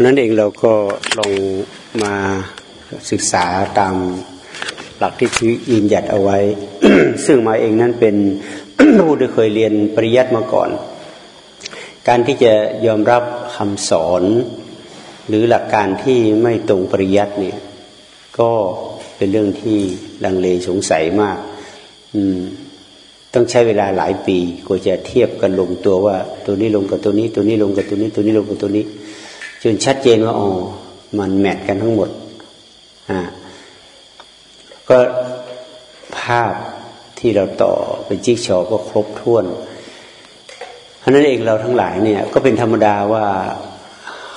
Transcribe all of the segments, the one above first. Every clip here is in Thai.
นั้นเองเราก็ลองมาศึกษาตามหลักที่ชี้ยืนหยัดเอาไว้ ซึ่งมาเองนั้นเป็นผู้ที่เคยเรียนปริยัติมาก่อน การที่จะยอมรับคำสอน หรือหลักการที่ไม่ตรงปริยัติเนี่ย ก็เป็นเรื่องที่ลังเลสงสัยมาก อืมต้องใช้เวลาหลายปีกว่าจะเทียบกันลงตัวว่า ตัวนี้ลงกับตัวนี้ ตัวนี้ลงกับตัวนี้ ตัวนี้ลงกับตัวนี้ จนชัดเจนว่าอ๋อมันแมทกันทั้งหมดอ่าก็ภาพที่เราต่อเป็นจิ๊กชอก็ครบถ้วนเพราะนั้นเองเราทั้งหลายเนี่ย ก็เป็นธรรมดาว่า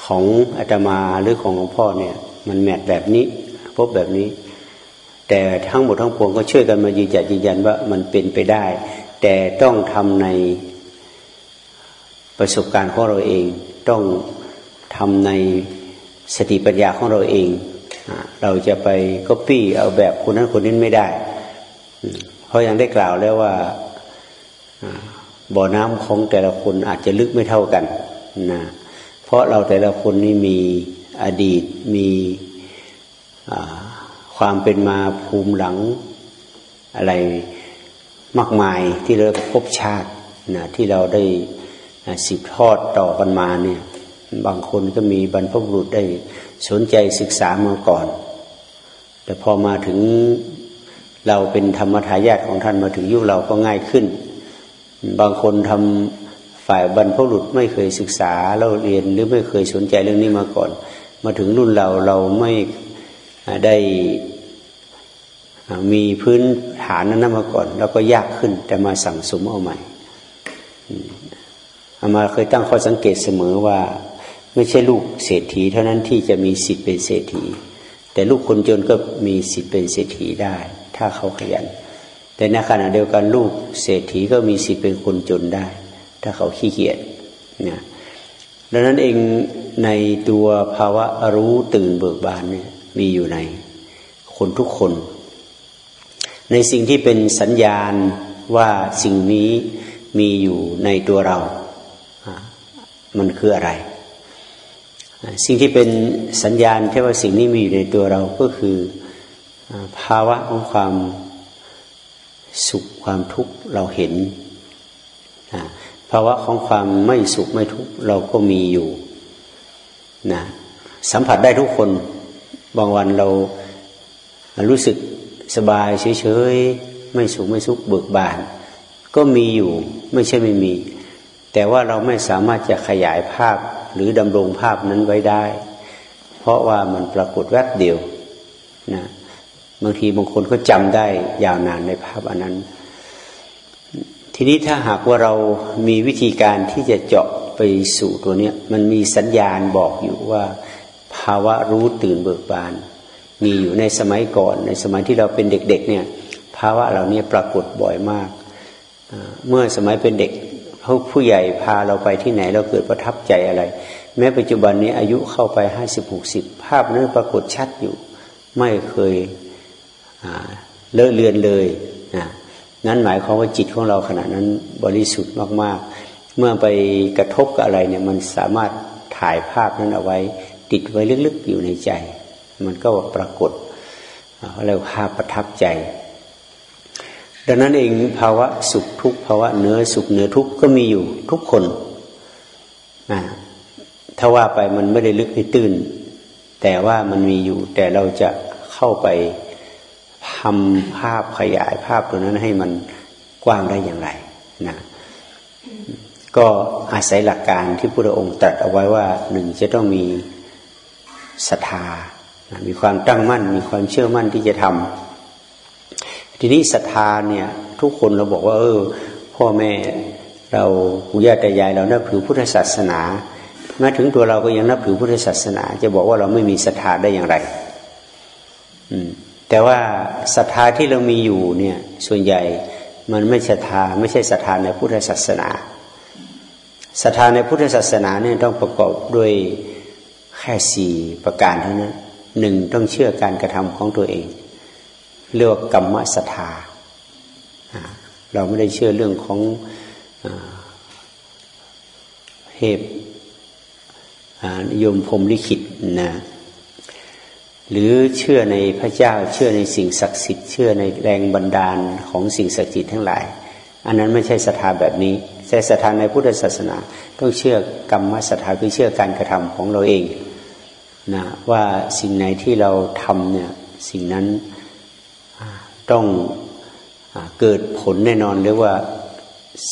ของอาตมาหรือของหลวงพ่อเนี่ย มันแมทแบบนี้ พบแบบนี้ แต่ทั้งหมดทั้งปวงก็ช่วยกันมายืนยันยืนยันว่ามันเป็นไปได้ แต่ต้องทำในประสบการณ์ของเราเองต้อง ทำในสติปัญญาของเราเอง เราจะไปก็ปี้เอาแบบคนนั้นคนนี้ไม่ได้ เพราะยังได้กล่าวแล้วว่าบ่อน้ำของแต่ละคนอาจจะลึกไม่เท่ากันนะเพราะเราแต่ละคนนี่มีอดีตมีความเป็นมาภูมิหลังอะไรมากมายที่เราพบชาตินะที่เราได้สืบทอดต่อกันมาเนี่ย บางคนก็มีบรรพบุรุษได้สนใจศึกษามาก่อน แต่พอมาถึงเราเป็นธรรมทายาทของท่านมาถึงยุคเราก็ง่ายขึ้น บางคนทำฝ่ายบรรพบุรุษไม่เคยศึกษาเราเรียนหรือไม่เคยสนใจเรื่องนี้มาก่อน มาถึงรุ่นเราเราไม่ได้มีพื้นฐานนั้นมาก่อน แล้วก็ยากขึ้น แต่มาสั่งสมเอาใหม่อามาเคยตั้งข้อสังเกตเสมอว่า ไม่ใช่ลูกเศรษฐี เท่านั้นที่จะมีสิทธิ์เป็นเศรษฐี แต่ลูกคนจนก็มีสิทธิ์เป็นเศรษฐีได้ ถ้าเขาขยัน แต่ในขณะเดียวกันลูกเศรษฐีก็มีสิทธิ์เป็นคนจนได้ ถ้าเขาขี้เกียจนะดังนั้นเองในตัวภาวะรู้ตื่นเบิกบานเนี่ยมีอยู่ในคนทุกคน ในสิ่งที่เป็นสัญญาณว่าสิ่งนี้มีอยู่ในตัวเรา มันคืออะไร สิ่งที่เป็นสัญญาณที่ว่าสิ่งนี้มีอยู่ในตัวเราก็คือภาวะของความสุขความทุกข์เราเห็นภาวะของความไม่สุขไม่ทุกข์เราก็มีอยู่นะสัมผัสได้ทุกคน บางวันเรารู้สึกสบายเฉยๆไม่สุขไม่สุขเบิกบาน ก็มีอยู่ไม่ใช่ไม่มี แต่ว่าเราไม่สามารถจะขยายภาพ หรือดำรงภาพนั้นไว้ได้ เพราะว่ามันปรากฏแวบเดียวนะบางทีบางคนก็จำได้ยาวนานในภาพอันนั้น ทีนี้ถ้าหากว่าเรามีวิธีการที่จะเจาะไปสู่ตัวเนี้ยมันมีสัญญาณบอกอยู่ว่า ภาวะรู้ตื่นเบิกบาน มีอยู่ในสมัยก่อน ในสมัยที่เราเป็นเด็กๆเนี่ยภาวะเหล่านี้ปรากฏบ่อยมาก เมื่อสมัยเป็นเด็กผู้ใหญ่พาเราไปที่ไหนเราเกิดประทับใจอะไร แม้ปัจจุบันนี้อายุเข้าไปห้าสิบหกสิบภาพนั้นปรากฏชัดอยู่ ไม่เคยเลอะเลือนเลยนะนั้นหมายความว่าจิตของเราขณะนั้นบริสุทธิ์มาก ๆ เมื่อไปกระทบกับอะไรเนี่ยมันสามารถถ่ายภาพนั้นเอาไว้ ติดไว้ลึกๆอยู่ในใจ มันก็ปรากฏเรียกภาพประทับใจ ดังนั้นเองภาวะสุขทุกภาวะเนื้อสุขเนื้อทุกก็มีอยู่ทุกคนนะ ถ้าว่าไปมันไม่ได้ลึกไม่ตื้น แต่ว่ามันมีอยู่ แต่เราจะเข้าไปทำภาพขยายภาพตัวนั้นให้มันกว้างได้อย่างไรนะก็อาศัยหลักการที่พระองค์ตรัสเอาไว้ว่าหนึ่งจะต้องมีศรัทธา มีความตั้งมั่น มีความเชื่อมั่นที่จะทำทีนี้ศรัทธาเนี่ยทุกคนเราบอกว่า เออ พ่อแม่เราปู่ย่าตายายเรานับถือพุทธศาสนา มาถึงตัวเราก็ยังนับถือพุทธศาสนา จะบอกว่าเราไม่มีศรัทธาได้อย่างไรแต่ว่าศรัทธาที่เรามีอยู่เนี่ย ส่วนใหญ่มันไม่ศรัทธาไม่ใช่ศรัทธาในพุทธศาสนาศรัทธาในพุทธศาสนาเนี่ยต้องประกอบด้วยแค่สี่ประการเท่านั้นหนึ่งต้องเชื่อการกระทำของตัวเอง เรียกว่ากรรมศรัทธาเราไม่ได้เชื่อเรื่องของเหตุ นิยมพรมลิขิตนะหรือเชื่อในพระเจ้าเชื่อในสิ่งศักดิ์สิทธิ์เชื่อในแรงบันดาลของสิ่งศักดิ์สิทธิ์ทั้งหลาย อันนั้นไม่ใช่ศรัทธาแบบนี้แต่ศรัทธาในพุทธศาสนา ต้องเชื่อกรรมศรัทธาคือเชื่อการกระทำของเราเองนะว่าสิ่งไหนที่เราทำเนี่ยสิ่งนั้นต้องเกิดผลแน่นอนหรือว่า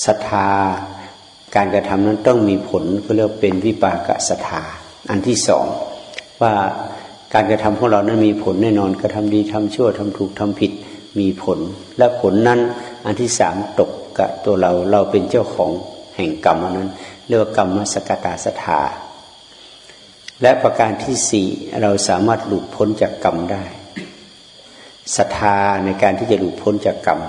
ศรัทธา การกระทำนั้นต้องมีผลก็เรียกเป็นวิปากศรัทธาอันที่สองว่าการกระทำของเรานั้นมีผลแน่นอนกระทำดีทำชั่วทำถูกทำผิดมีผล และผลนั้นอันที่สามตกกับตัวเราเราเป็นเจ้าของแห่งกรรมนั้นเรียกว่ากรรมสกตาสถาและประการที่สี่เราสามารถหลุดพ้นจากกรรมได้ศรัทธาในการที่จะหลุดพ้นจากกรรม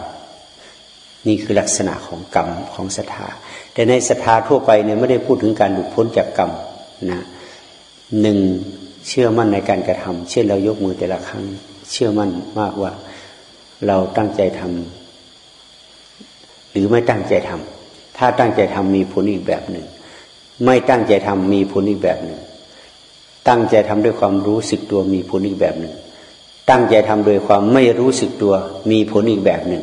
นี่คือลักษณะของกรรมของศรัทธา แต่ในศรัทธาทั่วไปเนี่ยไม่ได้พูดถึงการหลุดพ้นจากกรรมนะหนึ่งเชื่อมั่นในการกระทำเช่นเรายกมือแต่ละครั้ง เชื่อมั่นมากว่าเราตั้งใจทำหรือไม่ตั้งใจทำถ้าตั้งใจทำมีผลอีกแบบหนึ่ง ไม่ตั้งใจทำมีผลอีกแบบหนึ่ง ตั้งใจทำด้วยความรู้สึกตัวมีผลอีกแบบหนึ่ง ตั้งใจทำโดยความไม่รู้สึกตัวมีผลอีกแบบหนึ่ง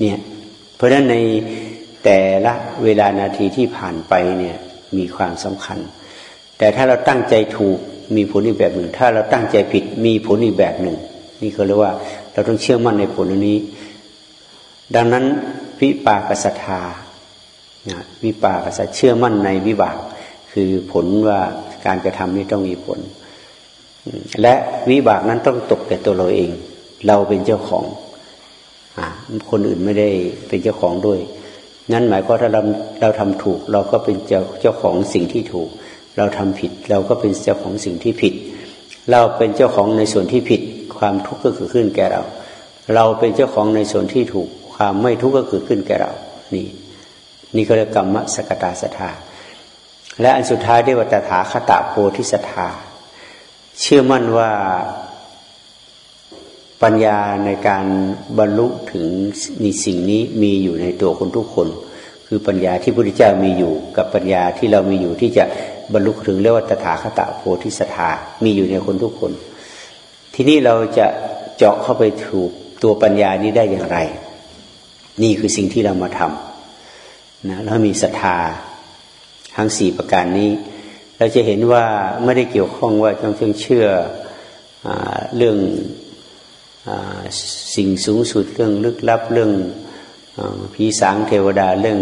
เนี่ย เพราะฉะนั้นในแต่ละเวลานาทีที่ผ่านไปเนี่ยมีความสำคัญ แต่ถ้าเราตั้งใจถูกมีผลอีกแบบหนึ่ง ถ้าเราตั้งใจผิดมีผลอีกแบบหนึ่ง นี่เขาเรียกว่าเราต้องเชื่อมั่นในผลนี้ ดังนั้นวิปากสัทธาวิปากสัทเชื่อมั่นในวิบาก คือผลว่าการกระทำนี้ต้องมีผล และวิบากนั้นต้องตกแต่ตัวเราเอง เราเป็นเจ้าของ คนอื่นไม่ได้เป็นเจ้าของด้วย นั้นหมายความว่าถ้าเราเราทำถูก เราก็เป็นเจ้าเจ้าของสิ่งที่ถูก เราทำผิด เราก็เป็นเจ้าของสิ่งที่ผิด เราเป็นเจ้าของในส่วนที่ผิด ความทุกข์ก็เกิดขึ้นแก่เรา เราเป็นเจ้าของในส่วนที่ถูก ความไม่ทุกข์ก็เกิดขึ้นแก่เรา นี่ นี่ก็เรียกกรรมสกตาสถาและอันสุดท้ายเรียกว่าตถาคตาโพธิสถาเชื่อมั่นว่า ปัญญาในการบรรลุถึงนี่สิ่งนี้มีอยู่ในตัวคนทุกคน คือปัญญาที่พระพุทธเจ้ามีอยู่ กับปัญญาที่เรามีอยู่ที่จะบรรลุถึงเรียกว่าตถาคตโพธิสถามีอยู่ในคนทุกคน ทีนี้เราจะเจาะเข้าไปถูกตัวปัญญานี้ได้อย่างไร นี่คือสิ่งที่เรามาทำนะแล้วมีศรัทธาทั้งสี่ประการนี้ เราจะเห็นว่าไม่ได้เกี่ยวข้องว่าต้องเชื่ออเรื่อง สิ่งสูงสุดเรื่องลึกลับเรื่องผีสางเทวดาเรื่อง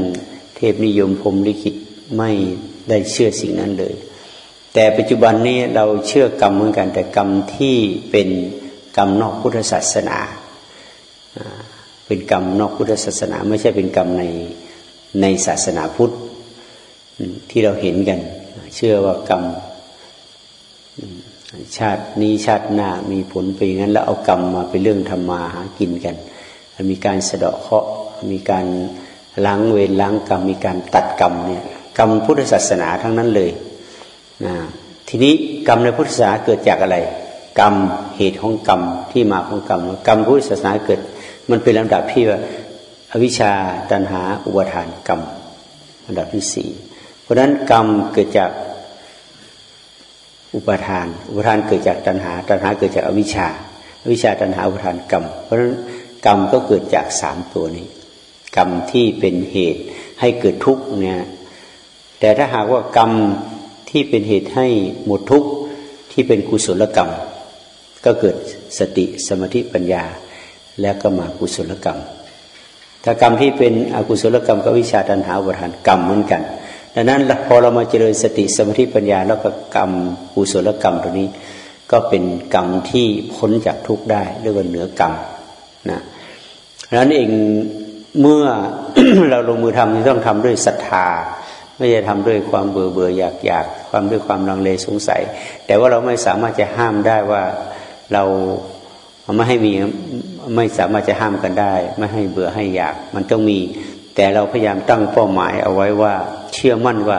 เทพนิยมพรมลิขิตไม่ได้เชื่อสิ่งนั้นเลย แต่ปัจจุบันนี้เราเชื่อกรรมเหมือนกัน แต่กรรมที่เป็นกรรมนอกพุทธศาสนา เป็นกรรมนอกพุทธศาสนา ไม่ใช่เป็นกรรมในในศาสนาพุทธที่เราเห็นกัน เชื่อว่ากรรม ชาตินี้ชาติหน้ามีผลไปงั้น แล้วเอากรรมมาเป็นเรื่องทำมาหากินกัน มีการสะเดาะเคราะห์มีการล้างเวรล้างกรรม มีการตัดกรรมเนี่ยกรรมพุทธศาสนาทั้งนั้นเลยนะทีนี้กรรมในพุทธศาสนาเกิดจากอะไร กรรมเหตุของกรรมที่มาของกรรมกรรมพุทธศาสนาเกิด มันเป็นลำดับที่ว่าอวิชชาตันหาอุปทานกรรมลำดับที่สี่เพราะฉะนั้นกรรมเกิดจาก อุปทาน อุปทานเกิดจากตัณหา ตัณหาเกิดจากอวิชชาอวิชชาตัณหาอุปทานกรรม เพราะฉะนั้นกรรมก็เกิดจากสามตัวนี้ กรรมที่เป็นเหตุให้เกิดทุกข์เนี่ย แต่ถ้าหากว่ากรรมที่เป็นเหตุให้หมดทุกข์ที่เป็นกุศลกรรม ก็เกิดสติสมาธิปัญญา แล้วก็มากุศลกรรมถ้ากรรมที่เป็นอกุศลกรรมก็วิชาตันหาอุปทานกรรมเหมือนกัน ดังนั้นพอเรามาเจริญสติสมาธิปัญญา แล้วก็กรรมกุศลกรรมตัวนี้ ก็เป็นกรรมที่พ้นจากทุกข์ได้เรียกว่าเหนือกรรมนะดังนั้นเองเมื่อเราลงมือทำต้องทำด้วยศรัทธาไม่ใช่ทำด้วยความเบื่อเบื่ออยากอยากความด้วยความลังเลสงสัย แต่ว่าเราไม่สามารถจะห้ามได้ว่าเราไม่ให้มีไม่สามารถจะห้ามกันได้ ไม่ให้เบื่อให้อยากมันต้องมี แต่เราพยายามตั้งเป้าหมายเอาไว้ว่า เชื่อมั่นว่า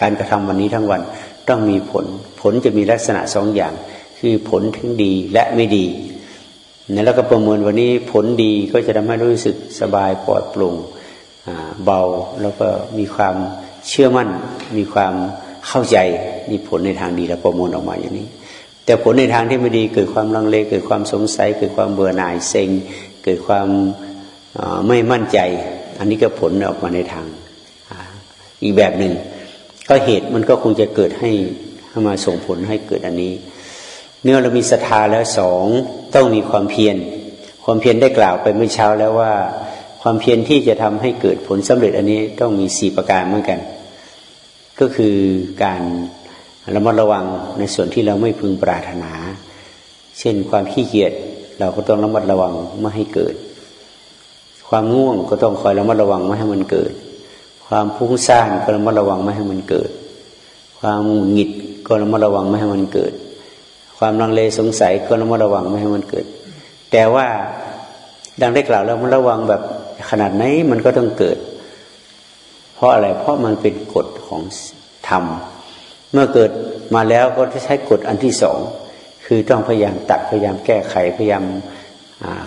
การกระทำวันนี้ทั้งวันต้องมีผล ผลจะมีลักษณะสองอย่าง คือผลทั้งดีและไม่ดีแล้วก็ประเมินวันนี้ผลดีก็จะทำให้รู้สึกสบายปลอดโปร่งเบาแล้วก็มีความเชื่อมั่น มีความเข้าใจนี่ผลในทางดีแล้วประมวลออกมาอย่างนี้ แต่ผลในทางที่ไม่ดีเกิดความลังเลเกิดความสงสัย เกิดความเบื่อหน่ายเซ็ง เกิดความไม่มั่นใจ อันนี้ก็ผลออกมาในทาง อีกแบบหนึ่งก็เหตุมันก็คงจะเกิดให้มาส่งผลให้เกิดอันนี้เนื่อเรามีศรัทธาแล้วสองต้องมีความเพียรความเพียรได้กล่าวไปเมื่อเช้าแล้วว่า ความเพียรที่จะทำให้เกิดผลสำเร็จอันนี้ต้องมีสี่ประการเหมือนกัน ก็คือการระมัดระวังในส่วนที่เราไม่พึงปรารถนา เช่นความขี้เกียจเราก็ต้องระมัดระวังไม่ให้เกิด ความง่วงก็ต้องคอยระมัดระวังไม่ให้มันเกิด ความพุ่งซ่านก็ระมัดระวังไม่ให้มันเกิด ความหงิดก็ระมัดระวังไม่ให้มันเกิด ความลังเลสงสัยก็ระมัดระวังไม่ให้มันเกิด แต่ว่าดังได้กล่าวแล้วมันระวังแบบขนาดไหนมันก็ต้องเกิด เพราะอะไรเพราะมันเป็นกฎของธรรม เมื่อเกิดมาแล้วก็จะใช้กฎอันที่สองคือต้องพยายามตัดพยายามแก้ไขพยายาม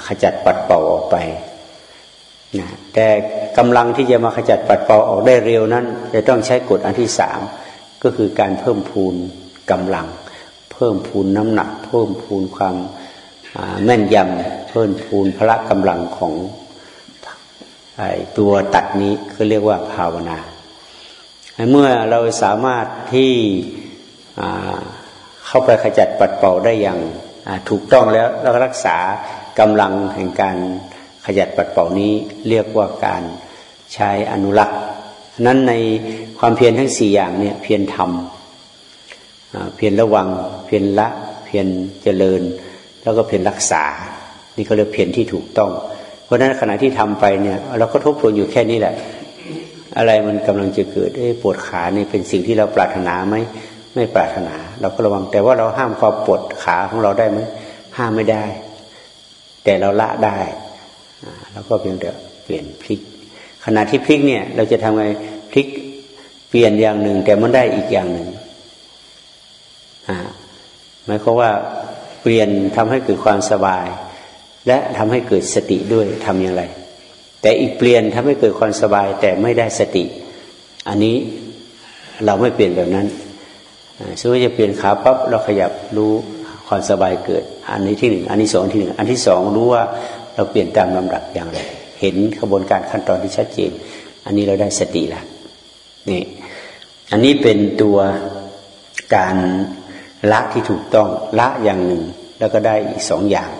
ขจัดปัดเป่าออกไป นะแต่กำลังที่จะมาขจัดปัดเป่าออกได้เร็วนั้น จะต้องใช้กฎอันที่สามก็คือการเพิ่มพูนกำลัง เพิ่มพูนน้ำหนัก เพิ่มพูนความแม่นยำเพิ่มพูนพละกำลังของตัวตัดนี้คือเรียกว่าภาวนาเมื่อเราสามารถที่เข้าไปขจัดปัดเป่าได้อย่างถูกต้องแล้วแล้วรักษากำลังแห่งการ ขจัดปัดเป่านี้เรียกว่าการใช้อนุรักษ์นั้นในความเพียรทั้งสี่อย่างเนี่ยเพียรทำเพียรระวัง เพียรละ เพียรเจริญ แล้วก็เพียรรักษา นี่เขาเรียกเพียรที่ถูกต้อง เพราะฉะนั้นขณะที่ทำไปเนี่ย เราก็ทบทวนอยู่แค่นี้แหละ อะไรมันกำลังจะเกิดปวดขาเนี่เป็นสิ่งที่เราปรารถนาไหมไม่ปรารถนา เราก็ระวังแต่ว่าเราห้ามความปวดขาของเราได้ไหมห้ามไม่ได้ แต่เราละได้ แล้วก็เพียงแต่เปลี่ยนพลิก ขณะที่พลิกเนี่ย เราจะทำไงพลิกเปลี่ยนอย่างหนึ่ง แต่มันได้อีกอย่างหนึ่งหมายความว่าเปลี่ยนทำให้เกิดความสบาย และทำให้เกิดสติด้วยทำอย่างไร แต่อีกเปลี่ยนทำให้เกิดความสบาย แต่ไม่ได้สติ อันนี้เราไม่เปลี่ยนแบบนั้นสมมติจะเปลี่ยนขาปั๊บเราขยับรู้ความสบายเกิด อันนี้ที่หนึ่งอันนี้สองที่หนึ่งอันที่สองรู้ว่า เราเปลี่ยนตามลำดับอย่างไรเห็นกระบวนการขั้นตอนที่ชัดเจน อันนี้เราได้สติแล้วนี่อันนี้เป็นตัวการละที่ถูกต้องละอย่างหนึ่ง แล้วก็ได้อีกสองอย่าง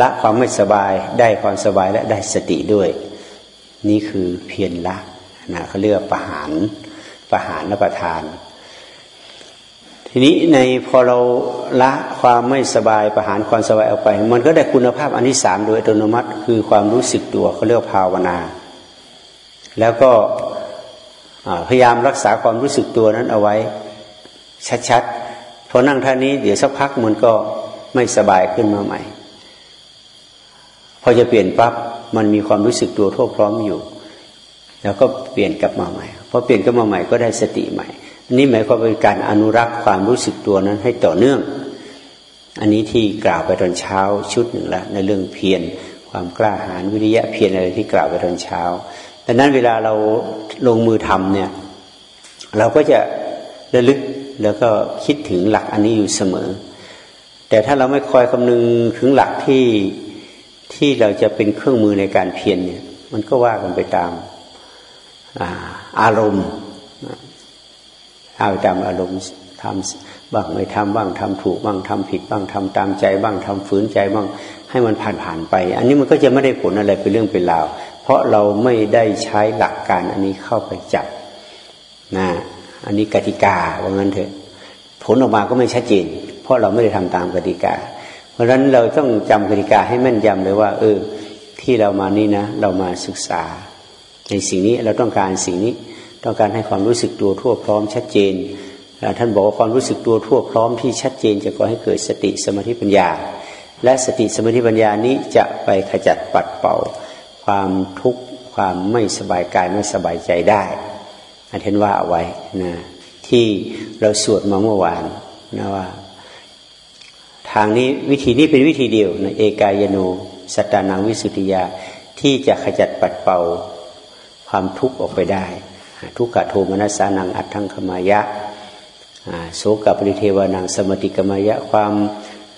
ละความไม่สบายได้ความสบายและได้สติด้วย นี่คือเพียรละนะเขาเรียกประหารประหารและประทาน ทีนี้ในพอเราละความไม่สบายประหารความสบายออกไป มันก็ได้คุณภาพอันที่สามโดยอัตโนมัติคือความรู้สึกตัวเขาเรียกภาวนา แล้วก็พยายามรักษาความรู้สึกตัวนั้นเอาไว้ ชัดๆพอนั่งท่านี้เดี๋ยวสักพักมันก็ไม่สบายขึ้นมาใหม่ พอจะเปลี่ยนปั๊บมันมีความรู้สึกตัวทั่วพร้อมอยู่ แล้วก็เปลี่ยนกลับมาใหม่พอเปลี่ยนกลับมาใหม่ก็ได้สติใหม่ นี่หมายความเป็นการอนุรักษ์ความรู้สึกตัวนั้นให้ต่อเนื่อง อันนี้ที่กล่าวไปตอนเช้าชุดหนึ่งละในเรื่องเพียรความกล้าหาญวิริยะเพียรอะไรที่กล่าวไปตอนเช้าดังนั้นเวลาเราลงมือทำเนี่ย เราก็จะระลึกแล้วก็คิดถึงหลักอันนี้อยู่เสมอ แต่ถ้าเราไม่คอยคำนึงถึงหลักที่ที่เราจะเป็นเครื่องมือในการเพียรเนี่ย มันก็ว่ากันไปตามอาอารมณ์ เอาตามอารมณ์ทำบ้างไม่ทำบ้างทำถูกบ้างทำผิดบ้างทำตามใจบ้างทำฝืนใจบ้างให้มันผ่านผ่านไป อันนี้มันก็จะไม่ได้ผลอะไรเป็นเรื่องเป็นราว เพราะเราไม่ได้ใช้หลักการอันนี้เข้าไปจับนะอันนี้กติกาว่างั้นเถอะ ผลออกมาก็ไม่ชัดเจน เพราะเราไม่ได้ทำตามกติกา เพราะฉะนั้นเราต้องจำกติกาให้แม่นยำเลยว่า เออ ที่เรามานี่นะ เรามาศึกษา ในสิ่งนี้เราต้องการสิ่งนี้ ต้องการให้ความรู้สึกตัวทั่วพร้อมชัดเจน ท่านบอกว่าความรู้สึกตัวทั่วพร้อมที่ชัดเจน จะก่อให้เกิดสติสมาธิปัญญา และสติสมาธิปัญญานี้จะไปขจัดปัดเป่า ความทุกข์ความไม่สบายกายไม่สบายใจได้อาจารย์ว่าเอาไว้นะที่เราสวดมาเมื่อวานนะว่า ทางนี้วิธีนี้เป็นวิธีเดียวนะเอกายโนสตานังวิสุติยาที่จะขจัดปัดเป่าความทุกข์ออกไปได้ ทุกขโทมนัสานังอัตถังขมายะโสกับปริเทวานังสมติกมายะความ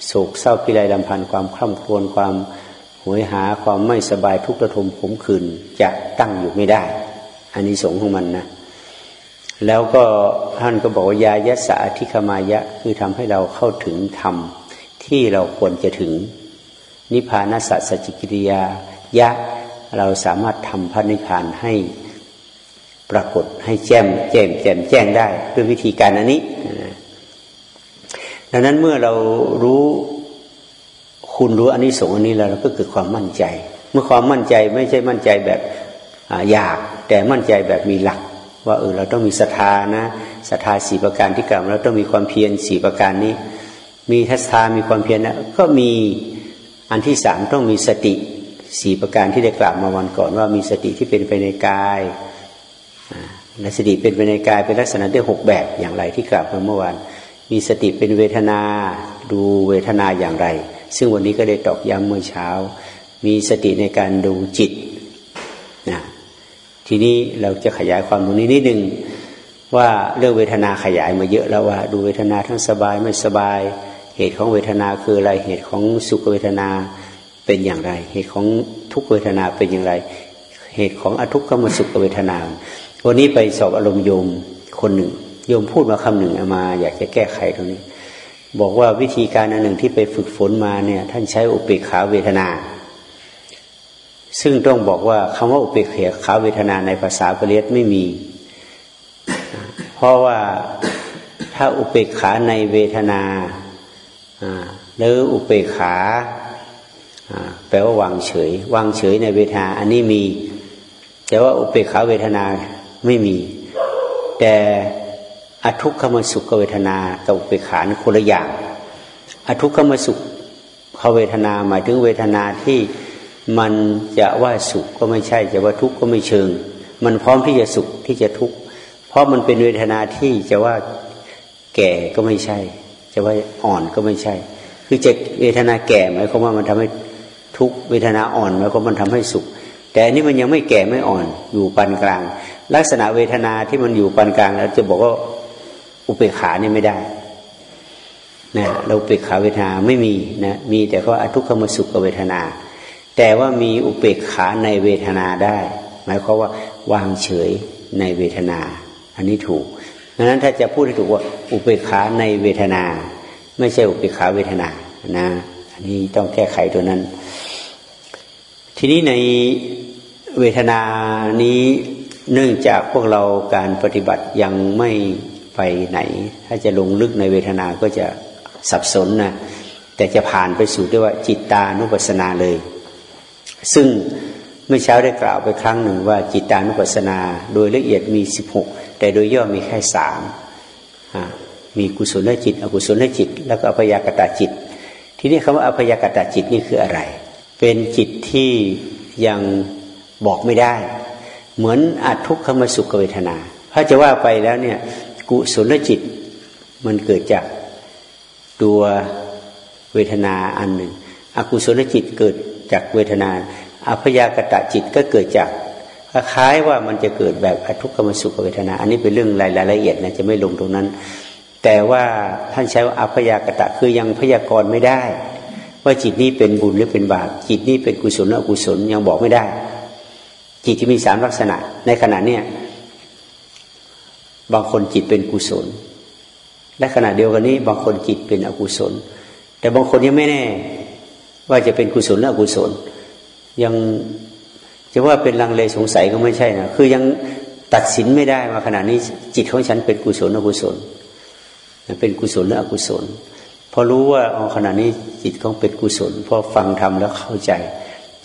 โศกเศร้าพิไรลำพันธ์ความคร่ำครวญความหวยหาความไม่สบายทุกข์ระทมขมขื่นจะตั้งอยู่ไม่ได้อันนี้สงของมันนะแล้วก็ท่านก็บอกว่ายายะสาธิคมายะคือทำให้เราเข้าถึงธรรมที่เราควรจะถึง นิพพานสัจจิกิริยายะเราสามารถทำพระนิพพานให้ ปรากฏให้แจ่มแจ่มแจ่มแจ้งได้ด้วยวิธีการอันนี้ ดังนั้นเมื่อเรารู้คุณรู้อันนี้สงอันนี้แล้วเราก็เกิดความมั่นใจ เมื่อความมั่นใจไม่ใช่มั่นใจแบบอยาก แต่มั่นใจแบบมีหลัก ว่าเออเราต้องมีศรัทธานะศรัทธาสี่ประการที่กล่าวเราต้องมีความเพียรสี่ประการนี้ มีทัศธามีความเพียรนะก็มีอันที่สามต้องมีสติสี่ประการที่ได้กล่าวมาวันก่อน ว่ามีสติที่เป็นไปในกาย และสติเป็นไปในกายเป็นลักษณะได้หกแบบอย่างไรที่กล่าวไปเมื่อวานมีสติเป็นเวทนาดูเวทนาอย่างไร ซึ่งวันนี้ก็ได้ตอกย้ำเมื่อเช้า มีสติในการดูจิตนะทีนี้เราจะขยายความตรงนี้นิดนึงว่าเรื่องเวทนาขยายมาเยอะแล้วว่า ดูเวทนาทั้งสบายไม่สบาย เหตุของเวทนาคืออะไรเหตุของสุขเวทนาเป็นอย่างไร เหตุของทุกเวทนาเป็นอย่างไร เหตุของอทุกขมสุขเวทนา วันนี้ไปสอบอารมณ์โยมคนหนึ่ง โยมพูดมาคำหนึ่งมา อยากจะแก้ไขตรงนี้ บอกว่าวิธีการอันหนึ่งที่ไปฝึกฝนมาเนี่ย ท่านใช้อุเบกขาเวทนา ซึ่งต้องบอกว่าคำว่าอุเบกขาเวทนาในภาษาปริยัติไม่มี เพราะว่าถ้าอุเบกขาในเวทนาหรืออุเบกขาแปลว่าวางเฉย วางเฉยในเวทนา อันนี้มี แต่ว่าอุเบกขาเวทนา ไม่มี แต่อทุกขมสุขเวทนากับอุเบกขาคนละอย่าง อทุกขมสุขเขเวทนาหมายถึงเวทนาที่มันจะว่าสุขก็ไม่ใช่จะว่าทุกข์ก็ไม่เชิง มันพร้อมที่จะสุขที่จะทุกข์เพราะมันเป็นเวทนาที่จะว่าแก่ก็ไม่ใช่ จะว่าอ่อนก็ไม่ใช่ คือจะเวทนาแก่หมายความว่ามันทำให้ทุกเวทนาอ่อนหมายความมันทำให้สุข แต่อันนี้มันยังไม่แก่ไม่อ่อนอยู่ปานกลาง ลักษณะเวทนาที่มันอยู่ปานกลางแล้วจะบอกว่าอุเบกขานี่ไม่ได้นะเราอุเบกขาเวทนาไม่มีนะมีแต่ก็อทุกขมสุขเวทนา แต่ว่ามีอุเบกขาในเวทนาได้ หมายความว่าวางเฉยในเวทนา อันนี้ถูกดังนั้นถ้าจะพูดให้ถูกว่าอุเบกขาในเวทนา ไม่ใช่อุเบกขาเวทนานะอันนี้ต้องแก้ไขตัวนั้น ทีนี้ในเวทนานี้ เนื่องจากพวกเราการปฏิบัติยังไม่ไปไหน ถ้าจะลงลึกในเวทนาก็จะสับสนนะแต่จะผ่านไปสู่ด้วยว่าจิตตานุปัสสนาเลย ซึ่งเมื่อเช้าได้กล่าวไปครั้งหนึ่งว่าจิตตานุปัสสนาโดยละเอียดมีสิบหกแต่โดยย่อมีแค่สามมีกุศลจิต อกุศลจิต แล้วก็อภยากตาจิต ทีนี้คำว่าอภยากตาจิตนี่คืออะไร เป็นจิตที่ยังบอกไม่ได้ เหมือนอัทุกขมสุขเวทนา ถ้าจะว่าไปแล้วเนี่ย กุศลจิตมันเกิดจากตัวเวทนาอันหนึ่ง อกุศลจิตเกิดจากเวทนาอพยากตะจิตก็เกิดจากคล้ายว่ามันจะเกิดแบบอทุกขมสุขเวทนา อันนี้เป็นเรื่องรายละเอียดนะจะไม่ลงตรงนั้น แต่ว่าท่านใช้ว่าอพยากตะคือยังพยากรณ์ไม่ได้ ว่าจิตนี้เป็นบุญหรือเป็นบาปจิตนี้เป็นกุศลหรืออกุศลยังบอกไม่ได้ จิตจะมีสามลักษณะ ในขณะเนี้ยบางคนจิตเป็นกุศลและขณะเดียวกันนี้ บางคนจิตเป็นอกุศล แต่บางคนยังไม่แน่ ว่าจะเป็นกุศลหรืออกุศล ยังจะว่าเป็นลังเลสงสัยก็ไม่ใช่นะคือยังตัดสินไม่ได้ว่าขณะนี้จิตของฉันเป็นกุศลหรืออกุศลเป็นกุศลหรืออกุศลพอรู้ว่าอ๋อขณะนี้จิตของเป็นกุศลพอฟังทำแล้วเข้าใจ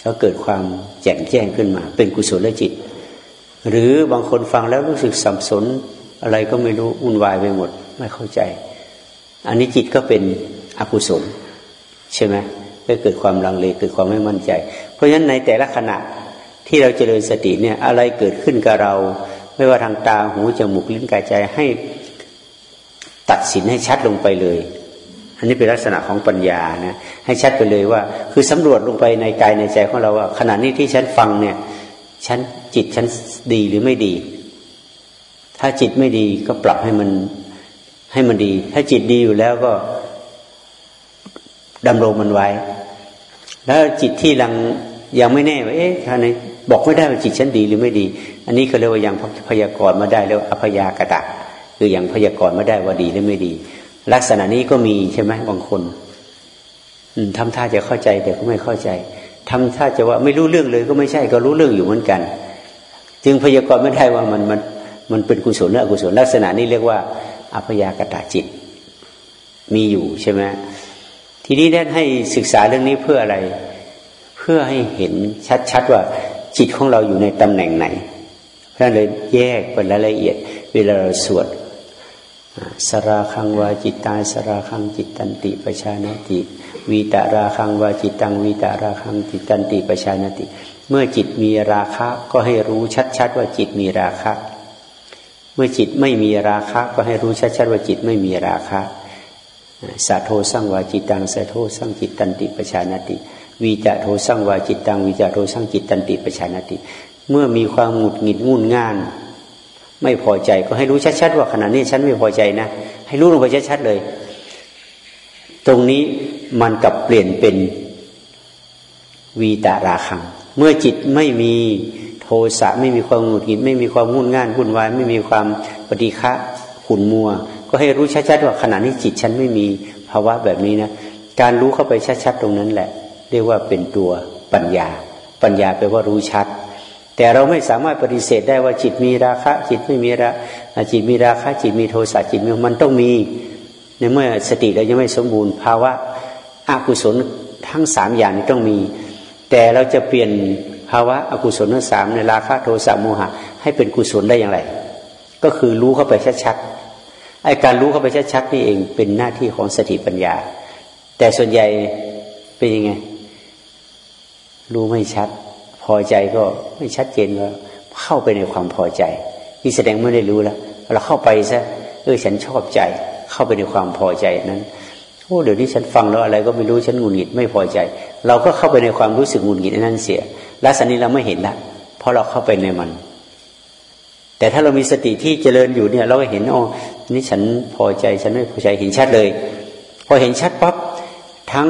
เขาเกิดความแจ่มแจ้งขึ้นมา เป็นกุศลและจิต หรือบางคนฟังแล้วรู้สึกสับสนอะไรก็ไม่รู้วุ่นวายไปหมด ไม่เข้าใจ อันนี้จิตก็เป็นอกุศล ใช่ไหมก็เกิดความลังเลเกิดความไม่มั่นใจ เพราะฉะนั้นในแต่ละขณะที่เราเจริญสติเนี่ยอะไรเกิดขึ้นกับเรา ไม่ว่าทางตาหูจมูกลิ้นกายใจให้ตัดสินให้ชัดลงไปเลย อันนี้เป็นลักษณะของปัญญานะให้ชัดไปเลยว่า คือสำรวจลงไปในกายในใจของเราว่าขณะนี้ที่ฉันฟังเนี่ยฉันจิตฉันดีหรือไม่ดี ถ้าจิตไม่ดีก็ปรับให้มันให้มันดี ถ้าจิตดีอยู่แล้วก็ดำรงมันไว้ แล้วจิตที่ยังยังไม่แน่ว่าเอ๊ะท่านนี้บอกไม่ได้ว่าจิตฉันดีหรือไม่ดี อันนี้เขาเรียกว่ายังพยากรณ์มาได้แล้วอพยากตะคือยังพยากรณ์มาได้ว่าดีหรือไม่ดี ลักษณะนี้ก็มีใช่ไหมบางคนทำท่าจะเข้าใจแต่ก็ไม่เข้าใจทำท่าจะว่าไม่รู้เรื่องเลยก็ไม่ใช่ก็รู้เรื่องอยู่เหมือนกัน จึงพยากรณ์ไม่ได้ว่ามันมันมันเป็นกุศลหรืออกุศลลักษณะนี้เรียกว่าอพยากตะจิต มีอยู่ใช่ไหมทีนี้ได้ให้ศึกษาเรื่องนี้เพื่ออะไร เพื่อให้เห็นชัดๆว่าจิตของเราอยู่ในตำแหน่งไหนเพราะนั้นเลยแยกเป็นรายละเอียด เวลาเราสวด สราคังวาจิตตังสราคังจิตตันติปชานาติวีตราคังวาจิตตังวีตราคังจิตตันติปชานาติ เมื่อจิตมีราคะก็ให้รู้ชัดๆว่าจิตมีราคะ เมื่อจิตไม่มีราคะ ก็ให้รู้ชัดๆว่าจิตไม่มีราคะสัทโทสังวาจิตตังสัทโทสังจิตตันติปชานติวีจะโทสังวาจิตตังวีจะโทสังจิตตันติปชานติ เมื่อมีความหงุดหงิดงุนง่าน ไม่พอใจก็ให้รู้ชัดๆว่าขณะนี้ฉันไม่พอใจนะ ให้รู้ลงไปชัดๆเลย ตรงนี้มันกลับเปลี่ยนเป็นวีตาราคัง เมื่อจิตไม่มีโทสะไม่มีความหงุดหงิดไม่มีความงุนง่านวุ่นวายไม่มีความปฏิฆะขุนมัว ก็ให้รู้ชัดๆว่าขณะนี้จิตฉันไม่มีภาวะแบบนี้นะการรู้เข้าไปชัดๆตรงนั้นแหละ เรียกว่าเป็นตัวปัญญา ปัญญาแปลว่ารู้ชัด แต่เราไม่สามารถปฏิเสธได้ว่าจิตมีราคะ จิตไม่มีราจิตมีราคะ จิตมีโทสะจิตมีมันต้องมีในเมื่อสติเรายังไม่สมบูรณ์ภาวะอากุศลทั้งสามอย่างนี้ต้องมี แต่เราจะเปลี่ยนภาวะอากุศลทั้งสามในราคะโทสะโมหะ ให้เป็นกุศลได้อย่างไร ก็คือรู้เข้าไปชัดๆไอการรู้เข้าไปชัดๆนี่เองเป็นหน้าที่ของสติปัญญา แต่ส่วนใหญ่เป็นยังไง รู้ไม่ชัด อใจก็ไม่ชัดเจนว่าเข้าไปในความพอใจนี่แสดงไม่ได้รู้แล้วเราเข้าไปซะเออฉันชอบใจ เข้าไปในความพอใจนั้นโอ้เดี๋ยวนี้ฉันฟังแล้วอะไรก็ไม่รู้ฉันหงุดหงิดไม่พอใจ เราก็เข้าไปในความรู้สึกหงุดหงิดนั้นเสียลักษณะนี้เราไม่เห็นละเพราะเราเข้าไปในมัน แต่ถ้าเรามีสติที่เจริญอยู่เนี่ย เราก็เห็นอ๋อนี่ฉันพอใจฉันไม่พอใจเห็นชัดเลย พอเห็นชัดปั๊บทั้ง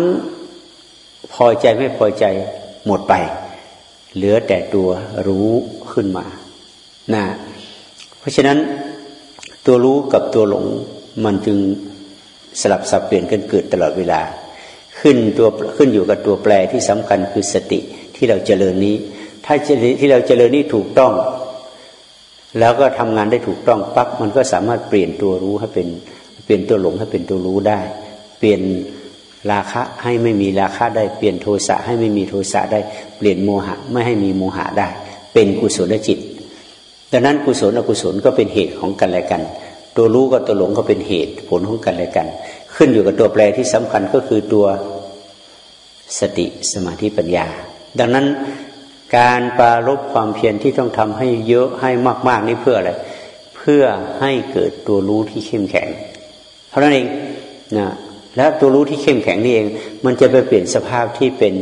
พอใจไม่พอใจหมดไป เหลือแต่ตัวรู้ขึ้นมานะเพราะฉะนั้นตัวรู้กับตัวหลงมันจึงสลับสับเปลี่ยนกันเกิดตลอดเวลา ขึ้นตัวขึ้นอยู่กับตัวแปรที่สำคัญคือสติที่เราเจริญนี้ ถ้าที่เราเจริญนี้ถูกต้อง แล้วก็ทำงานได้ถูกต้องปั๊บมันก็สามารถเปลี่ยนตัวรู้ให้เป็นเปลี่ยนตัวหลงให้เป็นตัวรู้ได้ เปลี่ยน ราคะให้ไม่มีราคะได้เปลี่ยนโทสะให้ไม่มีโทสะได้เปลี่ยนโมหะไม่ให้มีโมหะได้ เป็นกุศลจิตดังนั้นกุศลอกุศลก็เป็นเหตุของกันและกัน ตัวรู้กับตัวหลงก็เป็นเหตุผลของกันและกัน ขึ้นอยู่กับตัวแปรที่สำคัญก็คือตัวสติสมาธิปัญญา ดังนั้นการปารบความเพียรที่ต้องทำให้เยอะให้มาก ๆนี่เพื่ออะไรเพื่อให้เกิดตัวรู้ที่เข้มแข็ง เพราะนั้นเองนะ แล้วตัวรู้ที่เข้มแข็งนี่เอง มันจะไปเปลี่ยนสภาพที่เป็น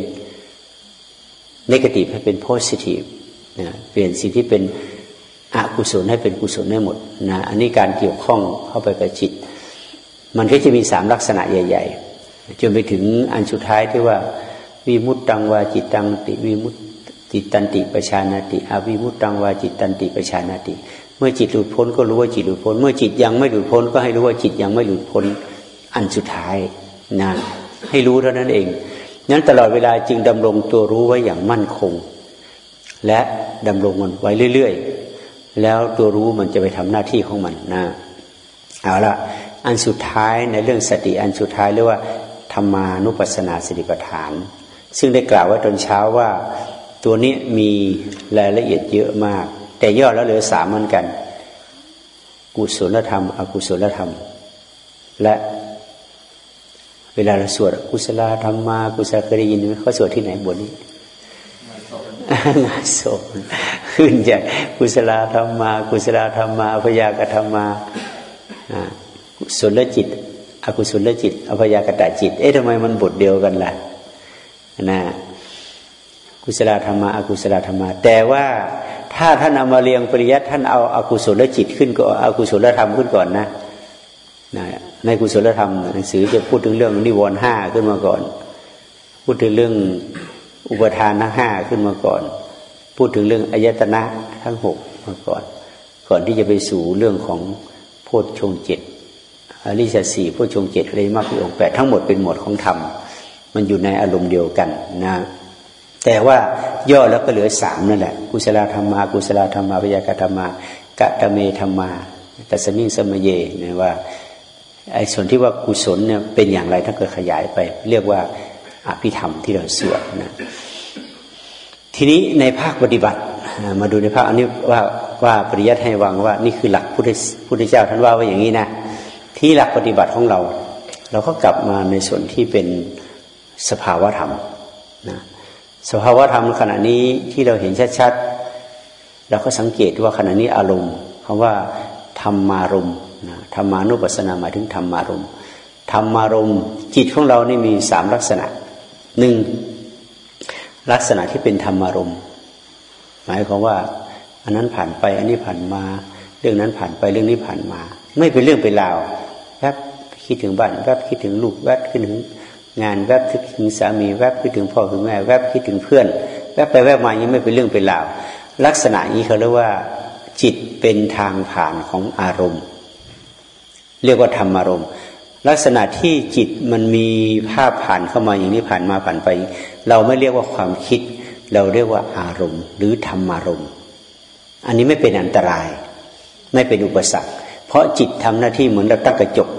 นกาทีฟให้เป็นโพสิทีฟนะเปลี่ยนสิ่งที่เป็นอกุศลให้เป็นกุศลได้หมดนะอันนี้การเกี่ยวข้องเข้าไปกับจิต มันก็จะมีสามลักษณะใหญ่ ๆจนไปถึงอันสุดท้ายที่ว่าวิมุตตังวาจิตตังติวิมุตจิตตันติปชานาติอวิมุตตังวาจิตตันติปชานาติ เมื่อจิตหลุดพ้นก็รู้ว่าจิตหลุดพ้น เมื่อจิตยังไม่หลุดพ้นก็ให้รู้ว่าจิตยังไม่หลุดพ้น อันสุดท้ายน่ะให้รู้เท่านั้นเอง นั้นตลอดเวลาจึงดำรงตัวรู้ไว้อย่างมั่นคง และดำรงมันไว้เรื่อยๆ แล้วตัวรู้มันจะไปทำหน้าที่ของมันนะเอาละอันสุดท้ายในเรื่องสติอันสุดท้ายเรียกว่าธรรมานุปัสสนาสติปัฏฐาน ซึ่งได้กล่าวไว้ตอนเช้าว่า ตัวนี้มีรายละเอียดเยอะมาก แต่ย่อแล้วเหลือสามเหมือนกัน กุศลธรรม อกุศลธรรม และ เวลาเราสวดกุศลธรรมากุศลเคยได้ยินไหมเขาสวดที่ไหนบทนี้งานศพขึ้นจากกุศลธรรมากุศลธรรมาอภยากธรรมากุศลจิต อกุศลจิตอภยากตจิต เอ๊ะทำไมมันบทเดียวกันล่ะนะกุศลธรรมาอกุศลธรรมา แต่ว่าถ้าท่านเอามาเรียงปริยัติท่านเอาอากุศลจิตขึ้นก่อนอากุศลธรรมขึ้นก่อนนะ นะในกุศลธรรมหนังสือจะพูดถึงเรื่องนิวรณ์ห้าขึ้นมาก่อน พูดถึงเรื่องอุปทานทั้งห้าขึ้นมาก่อน พูดถึงเรื่องอายตนะทั้งหกมาก่อน ก่อนที่จะไปสู่เรื่องของโพชฌงเจ็ดอริยสัจสี่โพชฌงเจ็ดเลยมากที่องค์แปดทั้งหมดเป็นหมวดของธรรม มันอยู่ในอารมณ์เดียวกันนะแต่ว่าย่อแล้วก็เหลือสามนั่นแหละกุศลธรรมากุศลธรรมาปยากธรรมากะตะเมธรรมาตัสมิงสมเยเนี่ยว่า ไอ้ส่วนที่ว่ากุศลเนี่ยเป็นอย่างไรถ้าเกิดขยายไป เรียกว่าอภิธรรมที่เราสวดนะทีนี้ในภาคปฏิบัติมาดูในภาคอันนี้ว่าว่าปริยัติให้วางว่า นี่คือหลักพุทธพุทธเจ้าท่านว่าว่าอย่างนี้นะ ที่หลักปฏิบัติของเรา เราก็กลับมาในส่วนที่เป็นสภาวธรรมนะสภาวธรรมขณะนี้ที่เราเห็นชัดๆเราก็สังเกตว่าขณะนี้อารมณ์คำว่าธรรมารมณ์ นะธรรมานุปัสสนาหมายถึงธรรมารมธรรมารมจิตของเรานี่มีสามลักษณะหนึ่งลักษณะที่เป็นธรรมารมหมายความว่า อันนั้นผ่านไปอันนี้ผ่านมา เรื่องนั้นผ่านไปเรื่องนี้ผ่านมา ไม่เป็นเรื่องเป็นราวแวบคิดถึงบ้านแวบคิดถึงลูกแวบคิดถึงงานแวบคิดถึงสามีแวบคิดถึงพ่อถึงแม่แวบคิดถึงเพื่อน แวบไปแวบมายังไม่เป็นเรื่องเป็นราวลักษณะนี้เขาเรียกว่า จิตเป็นทางผ่านของอารมณ์ เรียกว่าธรรมอารมณ์ลักษณะที่จิตมันมีภาพผ่านเข้ามาอย่างนี้ผ่านมาผ่านไป เราไม่เรียกว่าความคิด เราเรียกว่าอารมณ์ หรือธรรมอารมณ์อันนี้ไม่เป็นอันตราย ไม่เป็นอุปสรรค เพราะจิตทำหน้าที่เหมือนเราตั้งกระจก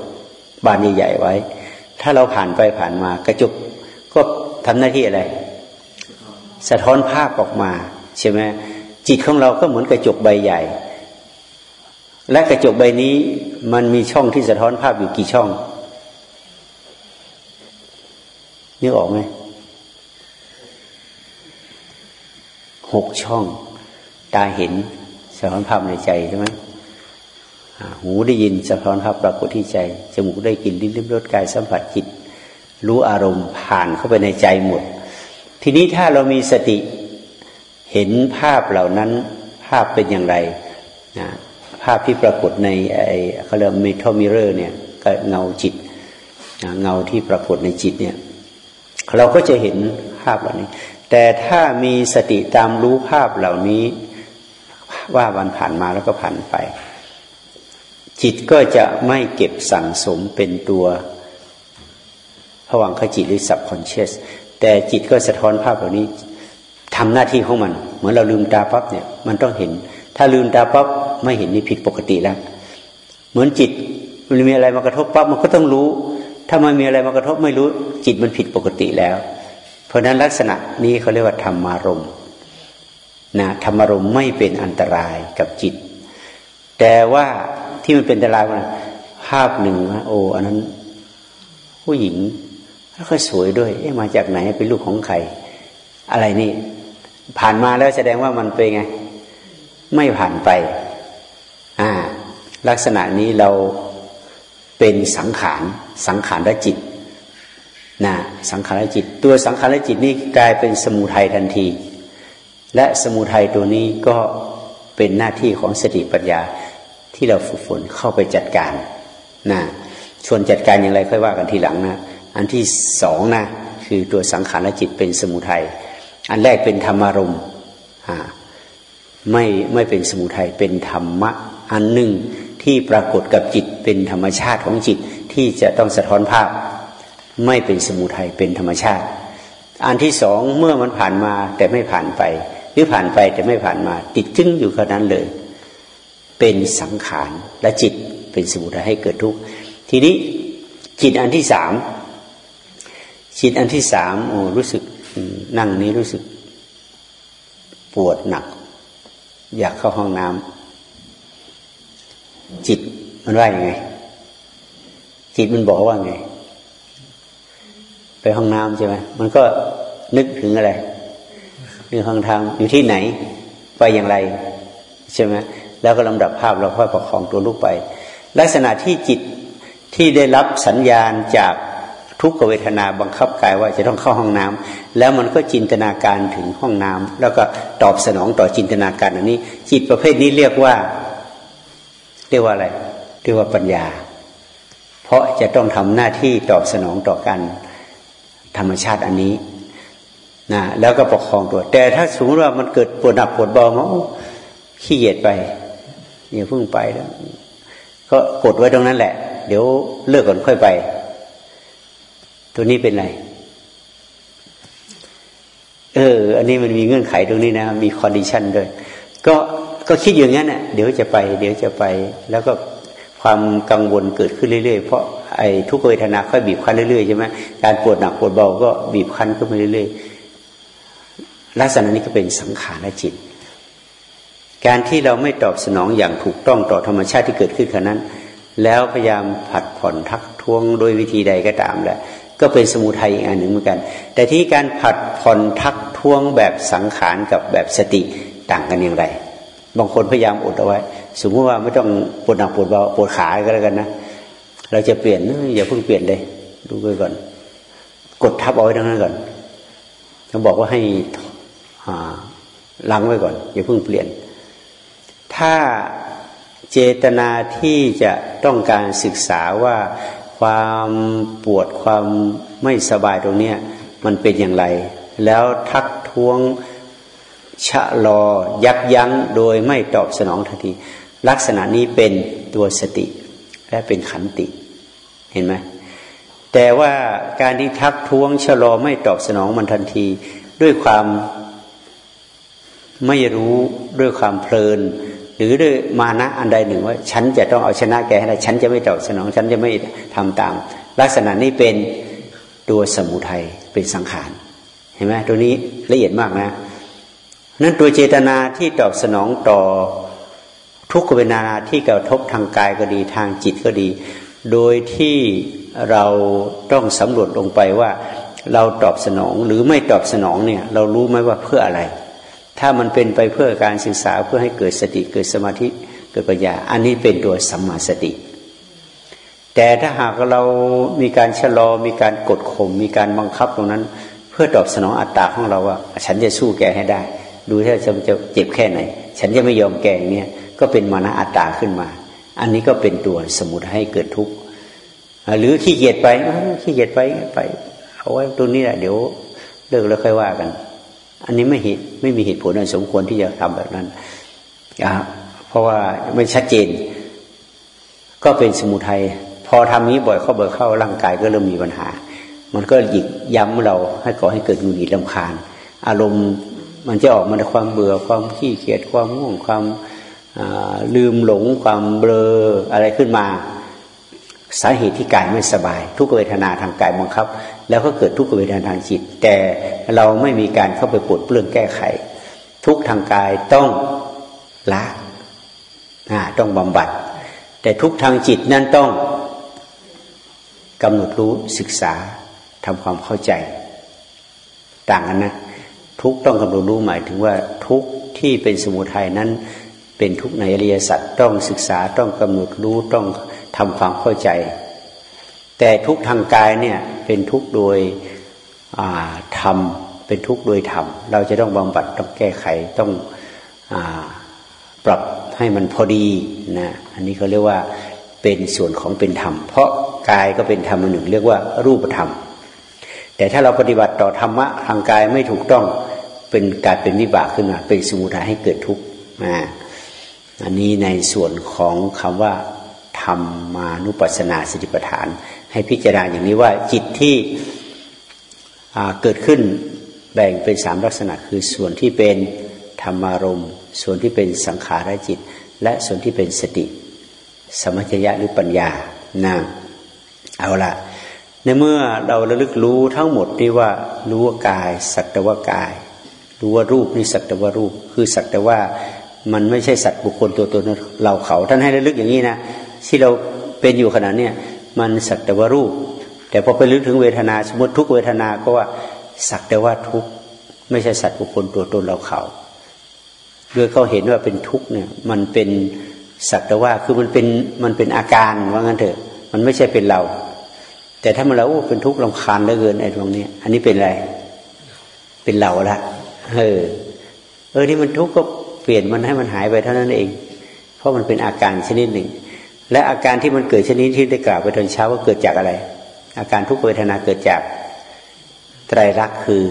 บานใหญ่ๆไว้ ถ้าเราผ่านไปผ่านมากระจกก็ทำหน้าที่อะไร สะท้อนภาพออกมาใช่ไหมจิตของเราก็เหมือนกระจกใบใหญ่ และกระจกใบนี้มันมีช่องที่สะท้อนภาพอยู่กี่ช่องนึกออกไหมหกช่อง ตาเห็นสะท้อนภาพในใจใช่ไหมหูได้ยินสะท้อนภาพปรากฏที่ใจ จมูกได้กลิ่นลิ้นลิ้มรสกายสัมผัสจิต รู้อารมณ์ผ่านเข้าไปในใจหมด ทีนี้ถ้าเรามีสติเห็นภาพเหล่านั้นภาพเป็นอย่างไรนะ ภาพที่ปรากฏในไอ้เขาเรียกเมทัลมิเรอร์เนี่ยเงาจิตเงาที่ปรากฏในจิตเนี่ยเราก็จะเห็นภาพเหล่านี้ แต่ถ้ามีสติตามรู้ภาพเหล่านี้ว่าวันผ่านมาแล้วก็ผ่านไป จิตก็จะไม่เก็บสั่งสมเป็นตัวผวังขจิตหรือ subconscious แต่จิตก็สะท้อนภาพเหล่านี้ทำหน้าที่ของมัน เหมือนเราลืมตาปั๊บเนี่ยมันต้องเห็น ถ้าลืมตาปั๊บ ไม่เห็นนี่ผิดปกติแล้ว เหมือนจิตมันมีอะไรมากระทบปั๊บมันก็ต้องรู้ ถ้ามันมีอะไรมากระทบไม่รู้ จิตมันผิดปกติแล้ว เพราะนั้นลักษณะนี้เขาเรียกว่าธรรมารมนะธรรมารมไม่เป็นอันตรายกับจิต แต่ว่าที่มันเป็นอันตรางมาภาพหนึ่งว่าโอ้อันนั้น ผู้หญิงแล้วก็สวยด้วยเอ๊ะมาจากไหนเป็นลูกของใคร อะไรนี่ ผ่านมาแล้วแสดงว่ามันเป็นไง ไม่ผ่านไป ลักษณะนี้เราเป็นสังขารสังขารและจิตนะสังขารจิต ตัวสังขารจิตนี่กลายเป็นสมุทัยทันที และสมุทัยตัวนี้ก็เป็นหน้าที่ของสติปัญญาที่เราฝึกฝนเข้าไปจัดการนะชวนจัดการอย่างไรค่อยว่ากันทีหลังนะอันที่สองนะคือตัวสังขารจิตเป็นสมุทัยอันแรกเป็นธรรมารมณ์ไม่ไม่เป็นสมุทัยเป็นธรรมะอันหนึ่ง ที่ปรากฏกับจิตเป็นธรรมชาติของจิตที่จะต้องสะท้อนภาพ ไม่เป็นสมุทัยเป็นธรรมชาติ อันที่สองเมื่อมันผ่านมาแต่ไม่ผ่านไป หรือผ่านไปแต่ไม่ผ่านมา ติดจึ้งอยู่ขนานั้นเลย เป็นสังขารและจิตเป็นสมุทัยให้เกิดทุกข์ทีนี้จิตอันที่สามจิตอันที่สามโอ้รู้สึกนั่งนี้รู้สึกปวดหนัก อยากเข้าห้องน้ำ จิตมันว่ายังไง จิตมันบอกว่าไง ไปห้องน้ำใช่ไหมมันก็นึกถึงอะไรนึกห้องทางอยู่ที่ไหน ไปอย่างไร ใช่ไหมแล้วก็ลำดับภาพเราค่อยประคองตัวลูกไป ลักษณะที่จิตที่ได้รับสัญญาณจากทุกขเวทนาบังคับกายว่าจะต้องเข้าห้องน้ำแล้วมันก็จินตนาการถึงห้องน้ำแล้วก็ตอบสนองต่อจินตนาการอันนี้ จิตประเภทนี้เรียกว่า เรียกว่าอะไรเรียกว่าปัญญา เพราะจะต้องทำหน้าที่ตอบสนองต่อกันธรรมชาติอันนี้นะแล้วก็ประคองตัว แต่ถ้าสมมติว่ามันเกิดปวดหนักปวดเบามันขี้เกียจไปอย่าเพิ่งไปแล้วก็กดไว้ตรงนั้นแหละ เดี๋ยวเลิกก่อนค่อยไป ตัวนี้เป็นไรเออ อันนี้มันมีเงื่อนไขตรงนี้นะ มี condition ด้วย ก็ ก็คิดอย่างนั้นน่ะเดี๋ยวจะไป เดี๋ยวจะไป แล้วก็ความกังวลเกิดขึ้นเรื่อยๆ เพราะไอ้ทุกขเวทนาค่อยบีบคั้นเรื่อยๆใช่ไหมการปวดหนักปวดเบาก็บีบคั้นขึ้นมาเรื่อยๆลักษณะนี้ก็เป็นสังขารจิต การที่เราไม่ตอบสนองอย่างถูกต้องต่อธรรมชาติที่เกิดขึ้นขณะนั้น แล้วพยายามผัดผ่อนทักท้วงโดยวิธีใดก็ตามแหละก็เป็นสมุทัยอีกอันหนึ่งเหมือนกัน แต่ที่การผัดผ่อนทักท้วงแบบสังขารกับแบบสติต่างกันอย่างไร บางคนพยายามอดเอาไว้ สมมติว่าไม่ต้องปวดหนักปวดเบาปวดขาก็แล้วกันนะเราจะเปลี่ยนอย่าเพิ่งเปลี่ยนเลยดูไปก่อน กดทับเอาไว้ทั้งนั้นก่อนเขาบอกว่าให้ล้างไว้ก่อน อย่าเพิ่งเปลี่ยน ถ้าเจตนาที่จะต้องการศึกษาว่าความปวดความไม่สบายตรงเนี้ยมันเป็นอย่างไร แล้วทักท้วง ชะลอ ยับยั้งโดยไม่ตอบสนองทันที ลักษณะนี้เป็นตัวสติ และเป็นขันติ เห็นไหมแต่ว่าการที่ทักท้วงชะลอไม่ตอบสนองมันทันที ด้วยความไม่รู้ด้วยความเพลิน หรือด้วยมานะอันใดหนึ่งว่า ฉันจะต้องเอาชนะแกให้ได้ฉันจะไม่ตอบสนอง ฉันจะไม่ทำตาม ลักษณะนี้เป็นตัวสมุทัยเป็นสังขารเห็นไหมตัวนี้ละเอียดมากนะ นั้นตัวเจตนาที่ตอบสนองต่อทุกขเวทนาที่กระทบทางกายก็ดีทางจิตก็ดี โดยที่เราต้องสำรวจลงไปว่าเราตอบสนองหรือไม่ตอบสนองเนี่ย เรารู้ไหมว่าเพื่ออะไร ถ้ามันเป็นไปเพื่อการศึกษาเพื่อให้เกิดสติเกิดสมาธิเกิดปัญญา อันนี้เป็นตัวสัมมาสติ แต่ถ้าหากเรามีการชะลอมีการกดข่มมีการบังคับตรงนั้น เพื่อตอบสนองอัตตาของเราว่า ฉันจะสู้แกให้ได้ ดูถ้าจะจะเจ็บแค่ไหน ฉันจะไม่ยอมแกเนี่ยก็เป็นมานะอัตตาขึ้นมา อันนี้ก็เป็นตัวสมุทให้เกิดทุกข์หรือขี้เกียจไปขี้เกียจไปไปเอาไว้ตรงนี้แหละเดี๋ยวเลิกแล้วค่อยว่ากัน อันนี้ไม่เหตุไม่มีเหตุผลอันสมควรที่จะทำแบบนั้นครับเพราะว่าไม่ชัดเจน ก็เป็นสมุทัยพอทำนี้บ่อยเข้าบ่อยเข้าร่างกายก็เริ่มมีปัญหา มันก็หยิกย้ำเราให้ก่อให้เกิดหงุดหงิดลำคาญ อารมณ์ มันจะออกมาในความเบื่อความขี้เกียจความง่วงความลืมหลงความเบลออะไรขึ้นมา สาเหตุที่กายไม่สบาย ทุกเวทนาทางกายบังคับ แล้วก็เกิดทุกเวทนาทางจิต แต่เราไม่มีการเข้าไปปลดเปลื้องแก้ไข ทุกทางกายต้องละต้องบำบัด แต่ทุกทางจิตนั้นต้องกำหนดรู้ศึกษาทำความเข้าใจ ต่างกันนะ ทุกต้องกำหนดรู้หมายถึงว่าทุกที่เป็นสมุทัยนั้น เป็นทุกในอริยสัจต้องศึกษาต้องกำหนดรู้ต้องทำความเข้าใจ แต่ทุกทางกายเนี่ยเป็นทุกโดยทำเป็นทุกโดยธรรมเราจะต้องบำบัดต้องแก้ไขต้องอปรับให้มันพอดีนะอันนี้เขาเรียกว่าเป็นส่วนของเป็นธรรม เพราะกายก็เป็นธรรมหนึ่ง เรียกว่ารูปธรรม แต่ถ้าเราปฏิบัติต่อธรรมะทางกายไม่ถูกต้อง เป็นการเป็นวิบากขึ้นมา เป็นสมุทัยให้เกิดทุกข์มาอันนี้ในส่วนของคำว่าธรรมานุปัสสนาสติปัฏฐาน ให้พิจารณาอย่างนี้ว่าจิตที่เกิดขึ้นแบ่งเป็นสามลักษณะ คือส่วนที่เป็นธรรมารมส่วนที่เป็นสังขารจิต และส่วนที่เป็นสติ สมัจยะหรือปัญญานะเอาละในเมื่อเราระลึกรู้ทั้งหมดที่ว่ารู้ว่ากาย สัตวกาย รู้ว่ารูปนี่สักแต่ว่ารูป คือสักแต่ว่ามันไม่ใช่สัตว์บุคคลตัวตนเราเขา ท่านให้ระลึกอย่างนี้นะที่เราเป็นอยู่ขณะเนี้ยมันสักแต่ว่ารูป แต่พอไปลึกถึงเวทนา สมมติทุกเวทนาก็ว่าสักแต่ว่าทุกไม่ใช่สัตว์บุคคลตัวตนเราเขาโดยเขาเห็นว่าเป็นทุกเนี่ย มันเป็นสักแต่ว่าคือมันเป็นมันเป็นอาการว่างั้นเถอะ มันไม่ใช่เป็นเรา แต่ถ้ามันเราเป็นทุกข์ลำคาญเหลือเกินไอ้ตรงนี้อันนี้เป็นอะไร เป็นเราละ เออ เออ นี่มันทุกข์ก็เปลี่ยนมันให้มันหายไปเท่านั้นเอง เพราะมันเป็นอาการชนิดหนึ่ง และอาการที่มันเกิดชนิดที่ได้กล่าวไปตอนเช้าว่าเกิดจากอะไร อาการทุกขเวทนาเกิดจากไตรลักษณ์คือ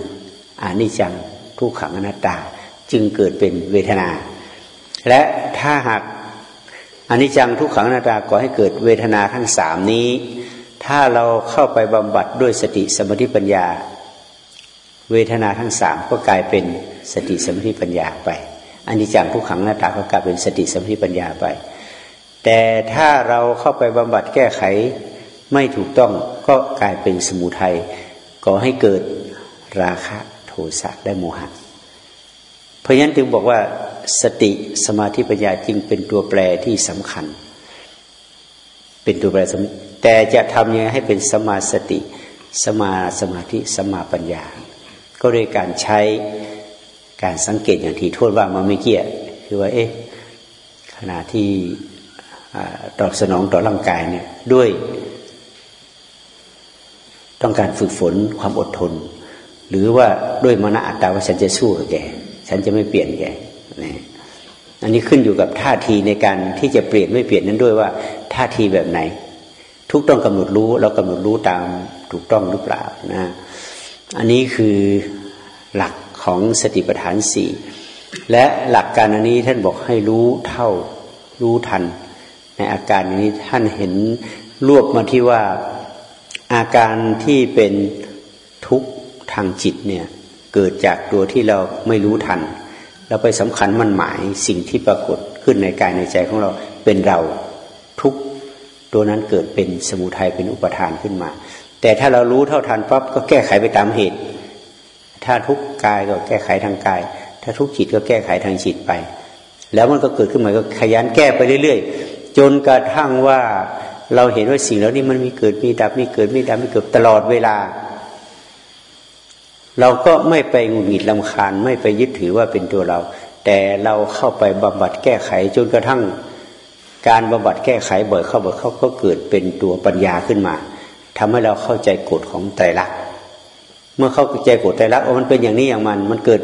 อนิจจังทุกขังอนัตตา จึงเกิดเป็นเวทนา และถ้าหากอนิจจังทุกขังอนัตตาก่อให้เกิดเวทนาทั้งสามนี้ ถ้าเราเข้าไปบำบัดด้วยสติสมาธิปัญญา เวทนาทั้งสามก็กลายเป็นสติสมาธิปัญญาไปอนิจจังทุกขังอนัตตาก็กลายเป็นสติสมาธิปัญญาไป แต่ถ้าเราเข้าไปบำบัดแก้ไขไม่ถูกต้องก็กลายเป็นสมุทัยก่อให้เกิดราคะโทสะและโมหะ เพราะฉะนั้นจึงบอกว่าสติสมาธิปัญญาจึงเป็นตัวแปรที่สำคัญ เป็นตัวแปรแต่จะทำยังไงให้เป็นสมาสติ สมาสมาธิสมาปัญญา ก็โดยการใช้การสังเกตอย่างที่ทวดว่ามาไม่เกี่ยคือว่าเอ๊ะขณะที่ตอบสนองต่อร่างกายเนี่ยด้วย ต้องการฝึกฝนความอดทน หรือว่าด้วยมณอัตตาว่าฉันจะสู้กับแกฉันจะไม่เปลี่ยนแกนะอันนี้ขึ้นอยู่กับท่าทีในการที่จะเปลี่ยนไม่เปลี่ยนนั้นด้วยว่าท่าทีแบบไหน ทุกต้องกำหนดรู้เรากำหนดรู้ตามถูกต้องหรือเปล่านะ อันนี้คือหลักของสติปัฏฐานสี่และหลักการอันนี้ท่านบอกให้รู้เท่ารู้ทัน ในอาการนี้ท่านเห็นรวบมาที่ว่าอาการที่เป็นทุกข์ทางจิตเนี่ยเกิดจากตัวที่เราไม่รู้ทัน เราไปสำคัญมันหมายสิ่งที่ปรากฏขึ้นในกายในใจของเราเป็นเราทุกตัวนั้นเกิดเป็นสมุทัยเป็นอุปทานขึ้นมา แต่ถ้าเรารู้เท่าทันปั๊บก็แก้ไขไปตามเหตุ ถ้าทุกกายก็แก้ไขทางกาย ถ้าทุกจิตก็แก้ไขทางจิตไป แล้วมันก็เกิดขึ้นมาก็ขยันแก้ไปเรื่อยๆ จนกระทั่งว่าเราเห็นว่าสิ่งแล้วนี่มันมีเกิดมีดับมีเกิดมีดับมีเกิดตลอดเวลา เราก็ไม่ไปงุดหงิดลำคาญไม่ไปยึดถือว่าเป็นตัวเรา แต่เราเข้าไปบำบัดแก้ไขจนกระทั่ง การบำบัดแก้ไขบ่อยเข้าบ่อยเข้าก็เกิดเป็นตัวปัญญาขึ้นมา ทำให้เราเข้าใจกฎของไตรลักษณ์เมื่อเข้าใจกฎไตรลักษณ์มันเป็นอย่างนี้อย่างมัน มันเกิด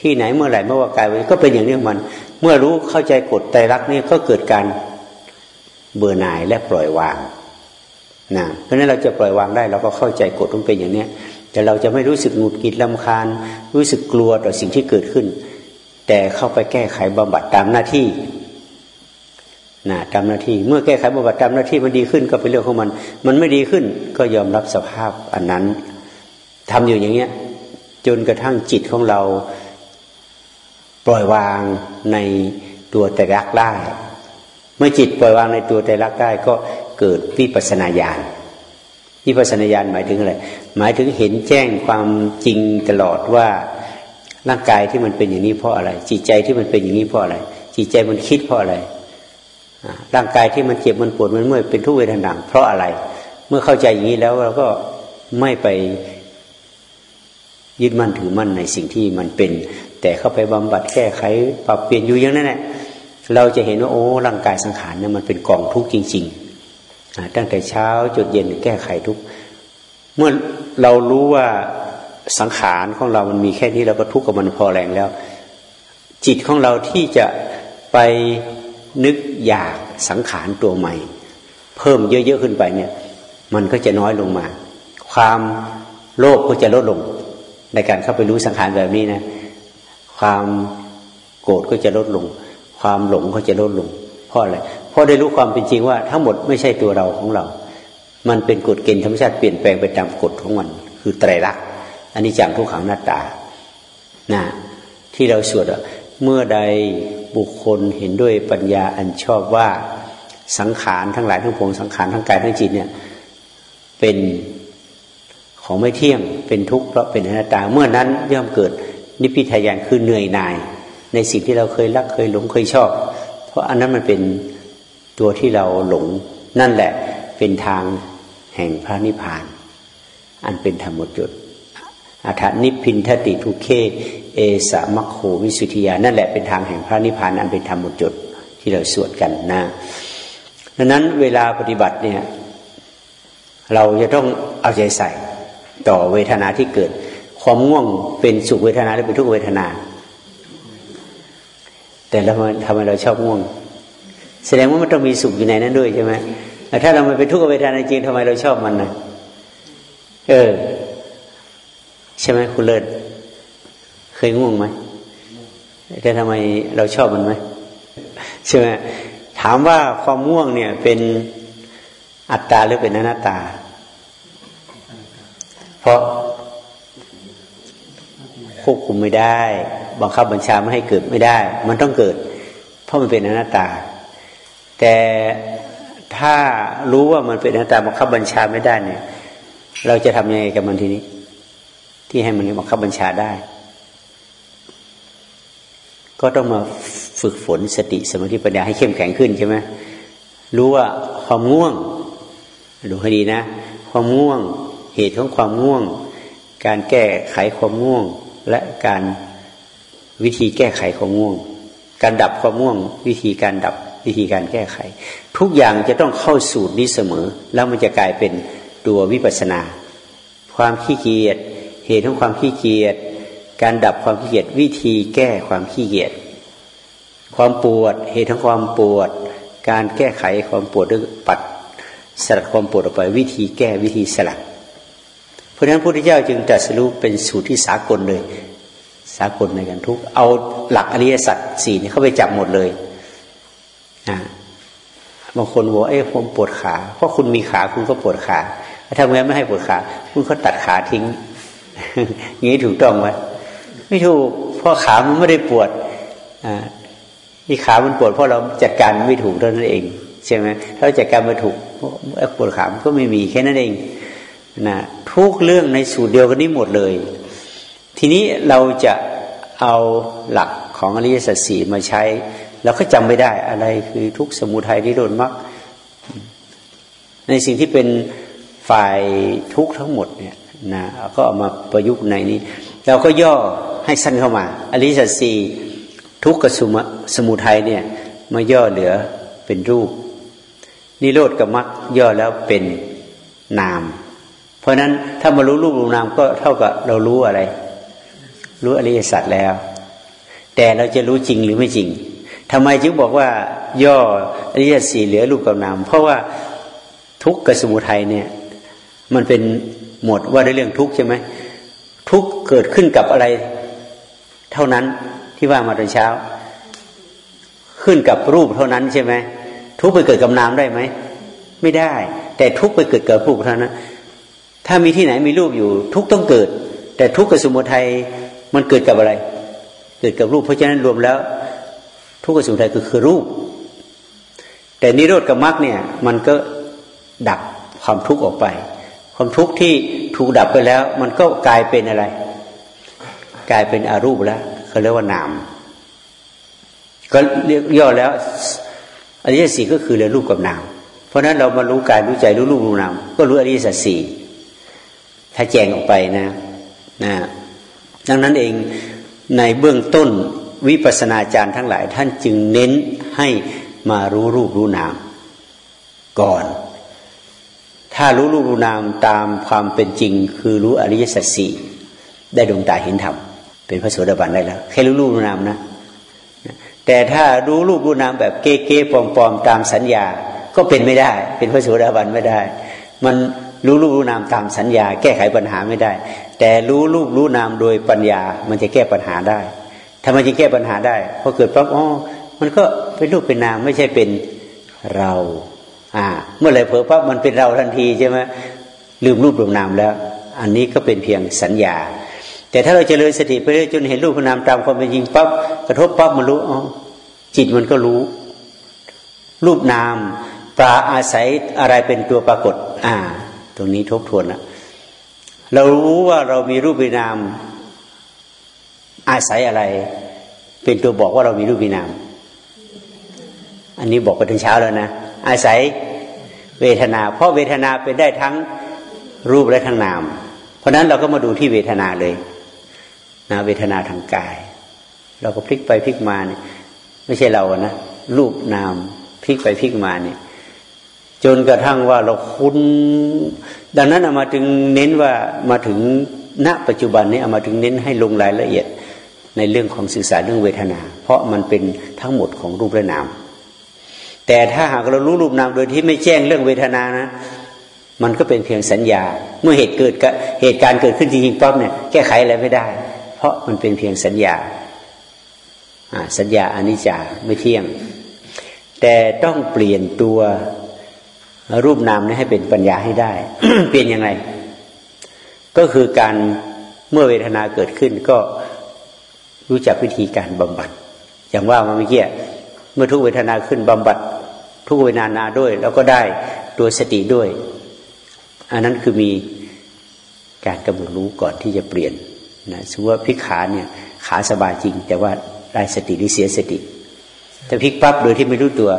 ที่ไหนเมื่อไหร่เมื่อว่ากายก็เป็นอย่างนี้ของมัน เมื่อรู้เข้าใจกฎไตรลักษณ์นี่ก็เกิดการเบื่อหน่ายและปล่อยวางนะเพราะนั้นเราจะปล่อยวางได้ เราก็เข้าใจกฎมันเป็นอย่างเนี้ยแต่เราจะไม่รู้สึกหงุดหงิดลำคาญ รู้สึกกลัวต่อสิ่งที่เกิดขึ้น แต่เข้าไปแก้ไขบำบัดตามหน้าที่ นะตามหน้าที่เมื่อแก้ไขบำบัดตามหน้าที่มันดีขึ้นก็เป็นเรื่องของมัน มันไม่ดีขึ้นก็ยอมรับสภาพอันนั้นทำอยู่อย่างเงี้ยจนกระทั่งจิตของเราปล่อยวางในตัวแต่รักได้ เมื่อจิตปล่อยวางในตัวใจรักได้ก็เกิดวิปัสนาญาณวิปัสนาญาณหมายถึงอะไรหมายถึงเห็นแจ้งความจริงตลอดว่าร่างกายที่มันเป็นอย่างนี้เพราะอะไร จิตใจที่มันเป็นอย่างนี้เพราะอะไร จิตใจมันคิดเพราะอะไร ร่างกายที่มันเจ็บมันปวดมันเมื่อยเป็นทุกเวทนาเพราะอะไร เมื่อเข้าใจอย่างนี้แล้วเราก็ไม่ไปยึดมั่นถือมั่นในสิ่งที่มันเป็น แต่เข้าไปบำบัดแก้ไขปรับเปลี่ยนอยู่อย่างนั้นแหละเราจะเห็นว่าโอ้ร่างกายสังขารเนี่ยมันเป็นกองทุกข์จริงๆตั้งแต่เช้าจนเย็นแก้ไขทุกเมื่อเรารู้ว่าสังขารของเรามันมีแค่นี้เราก็ทุกข์กับมันพอแรงแล้ว จิตของเราที่จะไป นึกอยากสังขารตัวใหม่ เพิ่มเยอะๆขึ้นไปเนี่ย มันก็จะน้อยลงมา ความโลภก็จะลดลง ในการเข้าไปรู้สังขารแบบนี้นะ ความโกรธก็จะลดลง ความหลงเขาจะลดลง เพราะอะไรเพราะได้รู้ความเป็นจริงว่า ทั้งหมดไม่ใช่ตัวเราของเรา มันเป็นกฎเกณฑ์ธรรมชาติเปลี่ยนแปลงไปตามกฎของมัน คือไตรลักษณ์อันนี้จังทุกขังหน้าตานะที่เราสวดเมื่อใด บุคคลเห็นด้วยปัญญาอันชอบว่าสังขารทั้งหลายทั้งปวงสังขารทั้งกายทั้งจิตเนี่ยเป็นของไม่เที่ยงเป็นทุกข์เพราะเป็นอนัตตาเมื่อนั้นย่อมเกิดนิพพิทายานคือเหนื่อยหน่าย ในสิ่งที่เราเคยรักเคยหลงเคยชอบ เพราะอันนั้นมันเป็นตัวที่เราหลง นั่นแหละเป็นทางแห่งพระนิพพาน อันเป็นธรรมหมดจด อัฏนิพินทติทุเค เอสามัคโควิสุทธิยา นั่นแหละเป็นทางแห่งพระนิพพานอันเป็นธรรมหมดจดที่เราสวดกันนะดังนั้นเวลาปฏิบัติเนี่ยเราจะต้องเอาใจใส่ต่อเวทนาที่เกิด ความง่วงเป็นสุขเวทนาหรือเป็นทุกเวทนา แต่ทำไมทำไมเราชอบง่วง แสดงว่ามันต้องมีสุขอยู่ในนั้นด้วยใช่ไหมถ้าเราไม่เป็นทุกขเวทนาจริงทำไมเราชอบมันนะเออ ใช่ไหมคุณเลิศเคยง่วงไหมแต่ทำไมเราชอบมันไหมใช่ไหมถามว่าความง่วงเนี่ยเป็นอัตตาหรือเป็นอนัตตา เพราะควบคุมไม่ได้ บังคับบัญชาไม่ให้เกิดไม่ได้ มันต้องเกิด เพราะมันเป็นอนัตตา แต่ถ้ารู้ว่ามันเป็นอนัตตาบังคับบัญชาไม่ได้เนี่ย เราจะทำยังไงกับมันทีนี้ ที่ให้มันบังคับบัญชาได้ ก็ต้องมาฝึกฝนสติสมาธิปัญญาให้เข้มแข็งขึ้นใช่ไหมรู้ว่าความง่วงดูให้ดีนะ ความง่วงเหตุของความง่วง การแก้ไขความง่วง และการวิธีแก้ไขความง่วง การดับความง่วง วิธีการดับวิธีการแก้ไข ทุกอย่างจะต้องเข้าสูตรนี้เสมอ แล้วมันจะกลายเป็นตัววิปัสนา ความขี้เกียจ เหตุของความขี้เกียจการดับความขี้เกียจวิธีแก้ความขี้เกียจความปวดเหตุของความปวด การแก้ไขความปวดด้วยปัดสลัดความปวดออกไปวิธีแก้วิธีสลัด เพราะฉะนั้นพระพุทธเจ้าจึงตรัสรู้เป็นสูตรที่สากลเลย สากลในการทุกเอาหลักอริยสัจสี่นี่เข้าไปจับหมดเลยบางคนบอกเอ้ผมปวดขาเพราะคุณมีขาคุณก็ปวดขาถ้าเมื่ไม่ให้ปวดขา คุณก็ตัดขาทิ้ง งี้ถูกต้องไหมไม่ถูกเพราะขามันไม่ได้ปวดอ่าที่ขามันปวดเพราะเราจัดการไม่ถูกเท่านั้นเองใช่ไหมถ้าจัดการม่ถูกปวดขามก็ไม่มีแค่นั้นเองนะทุกเรื่องในสูตรเดียวกันนี้หมดเลย ทีนี้เราจะเอาหลักของอริยสัจสี่มาใช้เราก็จำไม่ได้อะไรคือทุกสมุทัยที่โดนมักในสิ่งที่เป็นฝ่ายทุกทั้งหมดเนี่ย นะก็เอามาประยุกต์ในนี้ เราก็ย่อให้สั้นเข้ามา อริยสัจสี่ทุกข์กับสมสมุทัยเนี่ยมาย่อเหลือเป็นรูป นิโรธกับมรรคย่อแล้วเป็นนาม เพราะนั้นถ้ามารู้รูปรู้นามก็เท่ากับเรารู้อะไร รู้อริยสัจแล้ว แต่เราจะรู้จริงหรือไม่จริงทำไมจึงบอกว่าย่ออริยสัจสี่เหลือรูปกับนาม เพราะว่าทุกขกับสมุทัยเนี่ยมันเป็น หมดว่าในเรื่องทุกข์ใช่ไหมทุกข์เกิดขึ้นกับอะไร เท่านั้นที่ว่ามาตอนเช้า ขึ้นกับรูปเท่านั้นใช่ไหมทุกข์ไปเกิดกับนามได้ไหมไม่ได้ แต่ทุกข์ไปเกิดกับรูปเท่านั้นถ้ามีที่ไหนมีรูปอยู่ ทุกต้องเกิด แต่ทุกข์กับสมุทัยมันเกิดกับอะไร เกิดกับรูป เพราะฉะนั้นรวมแล้ว ทุกข์กับสมุทัยคือคือรูป แต่นิโรธกับมรรคเนี่ย มันก็ดับความทุกข์ออกไป ความทุกข์ที่ถูกดับไปแล้ว มันก็กลายเป็นอะไร กลายเป็นอารูปแล้วเขาเรียกว่านาม ก็เรียกย่อแล้วอริยสี่ก็คือเรียนรูปกับนาม เพราะนั้นเรามารู้กายรู้ใจรู้รูปรู้นามก็รู้อริยสัจสี่ถ้าแจงออกไปนะนะดังนั้นเองในเบื้องต้นวิปัสนาจารย์ทั้งหลาย ท่านจึงเน้นให้มารู้รูปรู้นามก่อน ถ้ารู้รูปรู้นามตามความเป็นจริง คือรู้อริยสัจสี่ได้ดวงตาเห็นธรรมเป็นพระโสดาบันได้แล้วแค่รู้รูปรู้นามนะ แต่ถ้ารู้รูปรู้นามแบบเก๊เก๊ปลอมปลอมตามสัญญาก็เป็นไม่ได้ เป็นพระโสดาบันไม่ได้ มันรู้รูปรู้นามตามสัญญา แก้ไขปัญหาไม่ได้ แต่รู้รูปรู้นามโดยปัญญา มันจะแก้ปัญหาได้ทำไมจะแก้ปัญหาได้พอเกิดปั๊บอ๋อมันก็เป็นรูปเป็นนามไม่ใช่เป็นเรา อ่า เมื่อไรเผลอปั๊บมันเป็นเราทันทีใช่ไหมลืมรูปลืมนามแล้ว อันนี้ก็เป็นเพียงสัญญา แต่ถ้าเราจเจริญสติไปเรื่อยจนเห็นรูปนามตามความเป็นจริงปั๊บกระทบปั๊บมันรู้อ๋อจิตมันก็รู้ รูปนามปลาอาศัยอะไรเป็นตัวปรากฏ อ่า ตรงนี้ทบทวนนะเรารู้ว่าเรามีรูปนาม อาศัยอะไร เป็นตัวบอกว่าเรามีรูปนาม อันนี้บอกไปถึงเช้าแล้วนะ อาศัยเวทนา เพราะเวทนาเป็นได้ทั้งรูปและทั้งนาม เพราะนั้นเราก็มาดูที่เวทนาเลยนะเวทนาทางกาย เราก็พลิกไปพลิกมาเนี่ยไม่ใช่เรานะรูปนามพลิกไปพลิกมาเนี่ยจนกระทั่งว่าเราคุ้น ดังนั้นเอามาถึงเน้นว่ามาถึงณปัจจุบันนี้เอามาถึงเน้นให้ลงรายละเอียดในเรื่องของศึกษาเรื่องเวทนา เพราะมันเป็นทั้งหมดของรูปและนาม แต่ถ้าหากเรารู้รูปนามโดยที่ไม่แจ้งเรื่องเวทนานะ มันก็เป็นเพียงสัญญา เมื่อเหตุเกิดกับเหตุการณ์เกิดขึ้นจริงๆปั๊บเนี่ยแก้ไขอะไรไม่ได้ เพราะมันเป็นเพียงสัญญาสัญญาอนิจจาไม่เที่ยง แต่ต้องเปลี่ยนตัวรูปนามนี้ให้เป็นปัญญาให้ได้ เปลี่ยนยังไง ก็คือการเมื่อเวทนาเกิดขึ้นก็รู้จักวิธีการบำบัด อย่างว่ามาเมื่อกี้เมื่อทุกเวทนาขึ้นบำบัด ทุกเวทนาด้วย แล้วก็ได้ตัวสติด้วย อันนั้นคือมีการกำหนดรู้ก่อนที่จะเปลี่ยนนะสมมติว่าพิกขาเนี่ยขาสบายจริง แต่ว่าได้สติหรือเสียสติแต่พลิกปั๊บโดยที่ไม่รู้ตัว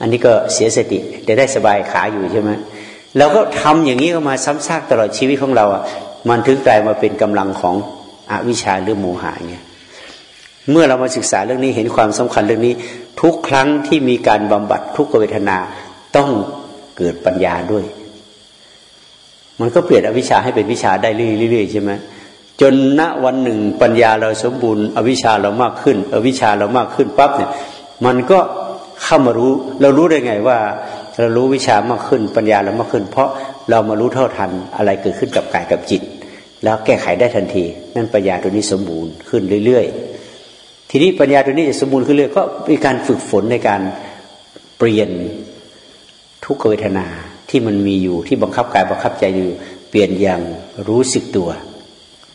อันนี้ก็เสียสติ แต่ได้สบายขาอยู่ใช่ไหมเราก็ทำอย่างนี้ก็มาซ้ำซากตลอดชีวิตของเราอะมันถึงกลายมาเป็นกำลังของอวิชชาหรือโมหะเนี่ยเมื่อเรามาศึกษาเรื่องนี้เห็นความสำคัญเรื่องนี้ ทุกครั้งที่มีการบำบัดทุกเวทนาต้องเกิดปัญญาด้วย มันก็เปลี่ยนอวิชชาให้เป็นวิชาได้เรื่อยๆใช่ไหมจนณวันหนึ่งปัญญาเราสมบูรณ์ อวิชชาเรามากขึ้น อวิชชาเรามากขึ้นปั๊บเนี่ย มันก็เข้ามารู้ เรารู้ได้ไงว่า เรารู้วิชามากขึ้น ปัญญาเรามากขึ้น เพราะเรามารู้เท่าทันอะไรเกิดขึ้นกับกายกับจิต แล้วแก้ไขได้ทันที นั่นปัญญาตัวนี้สมบูรณ์ขึ้นเรื่อยๆ ทีนี้ปัญญาตัวนี้จะสมบูรณ์ขึ้นเรื่อยก็มีการฝึกฝนในการเปลี่ยนทุกเวทนาที่มันมีอยู่ที่บังคับกายบังคับใจอยู่ เปลี่ยนอย่างรู้สึกตัว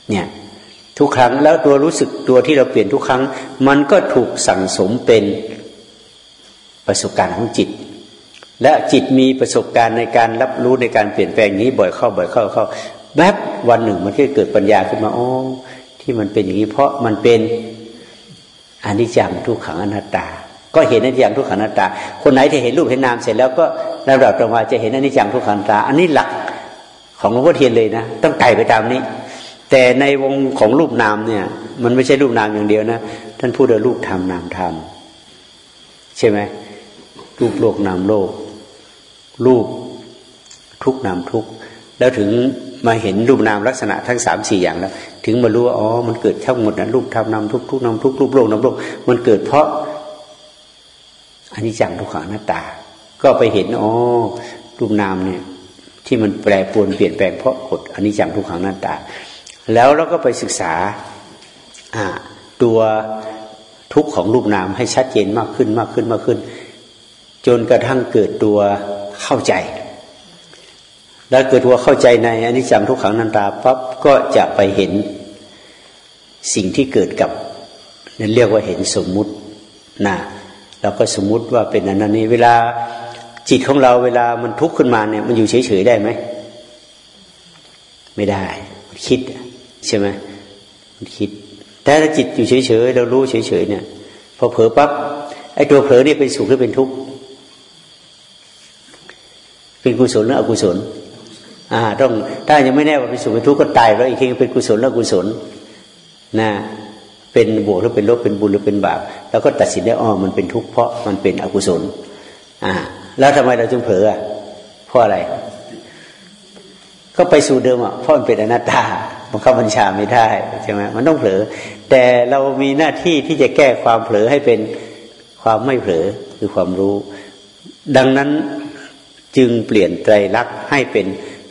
เนี่ยทุกครั้งแล้วตัวรู้สึกตัวที่เราเปลี่ยนทุกครั้ง มันก็ถูกสั่งสมเป็นประสบการณ์ของจิต และจิตมีประสบการณ์ในการรับรู้ในการเปลี่ยนแปลงนี้บ่อยเข้าบ่อยเข้าเข้าแวบวันหนึ่งมันก็เกิดปัญญาขึ้นมาอ๋อที่มันเป็นอย่างนี้เพราะมันเป็น อนิจจังทุกขังอนัตตา ก็เห็นอนิจจังทุกขังอนัตตา คนไหนที่เห็นรูปเห็นนามเสร็จแล้วก็ระดับต่อมาจะเห็นอนิจจังทุกขังอนัตตา อันนี้หลักของหลวงพ่อเทียนเลยนะ ต้องไต่ไปตามนี้ แต่ในวงของรูปนามเนี่ย มันไม่ใช่รูปนามอย่างเดียวนะท่านพูดว่ารูปธรรมนามธรรมใช่ไหมรูปโลกนามโลก รูปทุกนามทุกแล้วถึงมาเห็นรูปนามลักษณะทั้งสามสี่อย่างแล้ว ถึงมารู้ว่าอ๋อมันเกิดทั้งหมดนะรูปธรรมนามทุกทุกนามทุกรูปโลกนามโลกมันเกิดเพราะอันนี้จังทุกขังหน้าตา ก็ไปเห็นอ๋อรูปนามเนี่ย ที่มันแปรปรวนเปลี่ยนแปลงเพราะกฎอันนี้จังทุกขังหน้าตา แล้วเราก็ไปศึกษาตัวทุกข์ของรูปนามให้ชัดเจนมากขึ้นมากขึ้นมากขึ้น จนกระทั่งเกิดตัวเข้าใจ แล้วเกิดตัวเข้าใจในอนิจจังทุกขังนันตาปั๊บก็จะไปเห็นสิ่งที่เกิดกับนั่นเรียกว่าเห็นสมมุตินะเราก็สมมุติว่าเป็นอันนี้เวลาจิตของเราเวลามันทุกข์ขึ้นมาเนี่ย มันอยู่เฉยๆได้ไหมไม่ได้คิดใช่ไหมมันคิด แต่ถ้าจิตอยู่เฉยๆเรารู้เฉยๆเนี่ยพอเผลอปั๊บไอ้ตัวเผลอนี่เป็นสุขหรือเป็นทุกข์เป็นกุศลหรืออกุศล อ่าต้องถ้ายังไม่แน่ว่าเป็นสุขเป็นทุกข์ก็ตายแล้วอีกทีเป็นกุศลหรืออกุศลนะเป็นบวกหรือเป็นลบเป็นบุญหรือเป็นบาปแล้วก็ตัดสินได้อ๋อมันเป็นทุกข์เพราะมันเป็นอกุศล อ่า แล้วทำไมเราจึงเผลออะเพราะอะไร ก็ไปสู่เดิมอะเพราะมันเป็นอนัตตาบังคับบัญชาไม่ได้ใช่ไหมมันต้องเผลอ แต่เรามีหน้าที่ที่จะแก้ความเผลอให้เป็นความไม่เผลอคือความรู้ ดังนั้นจึงเปลี่ยนไตรลักษณ์ให้เป็น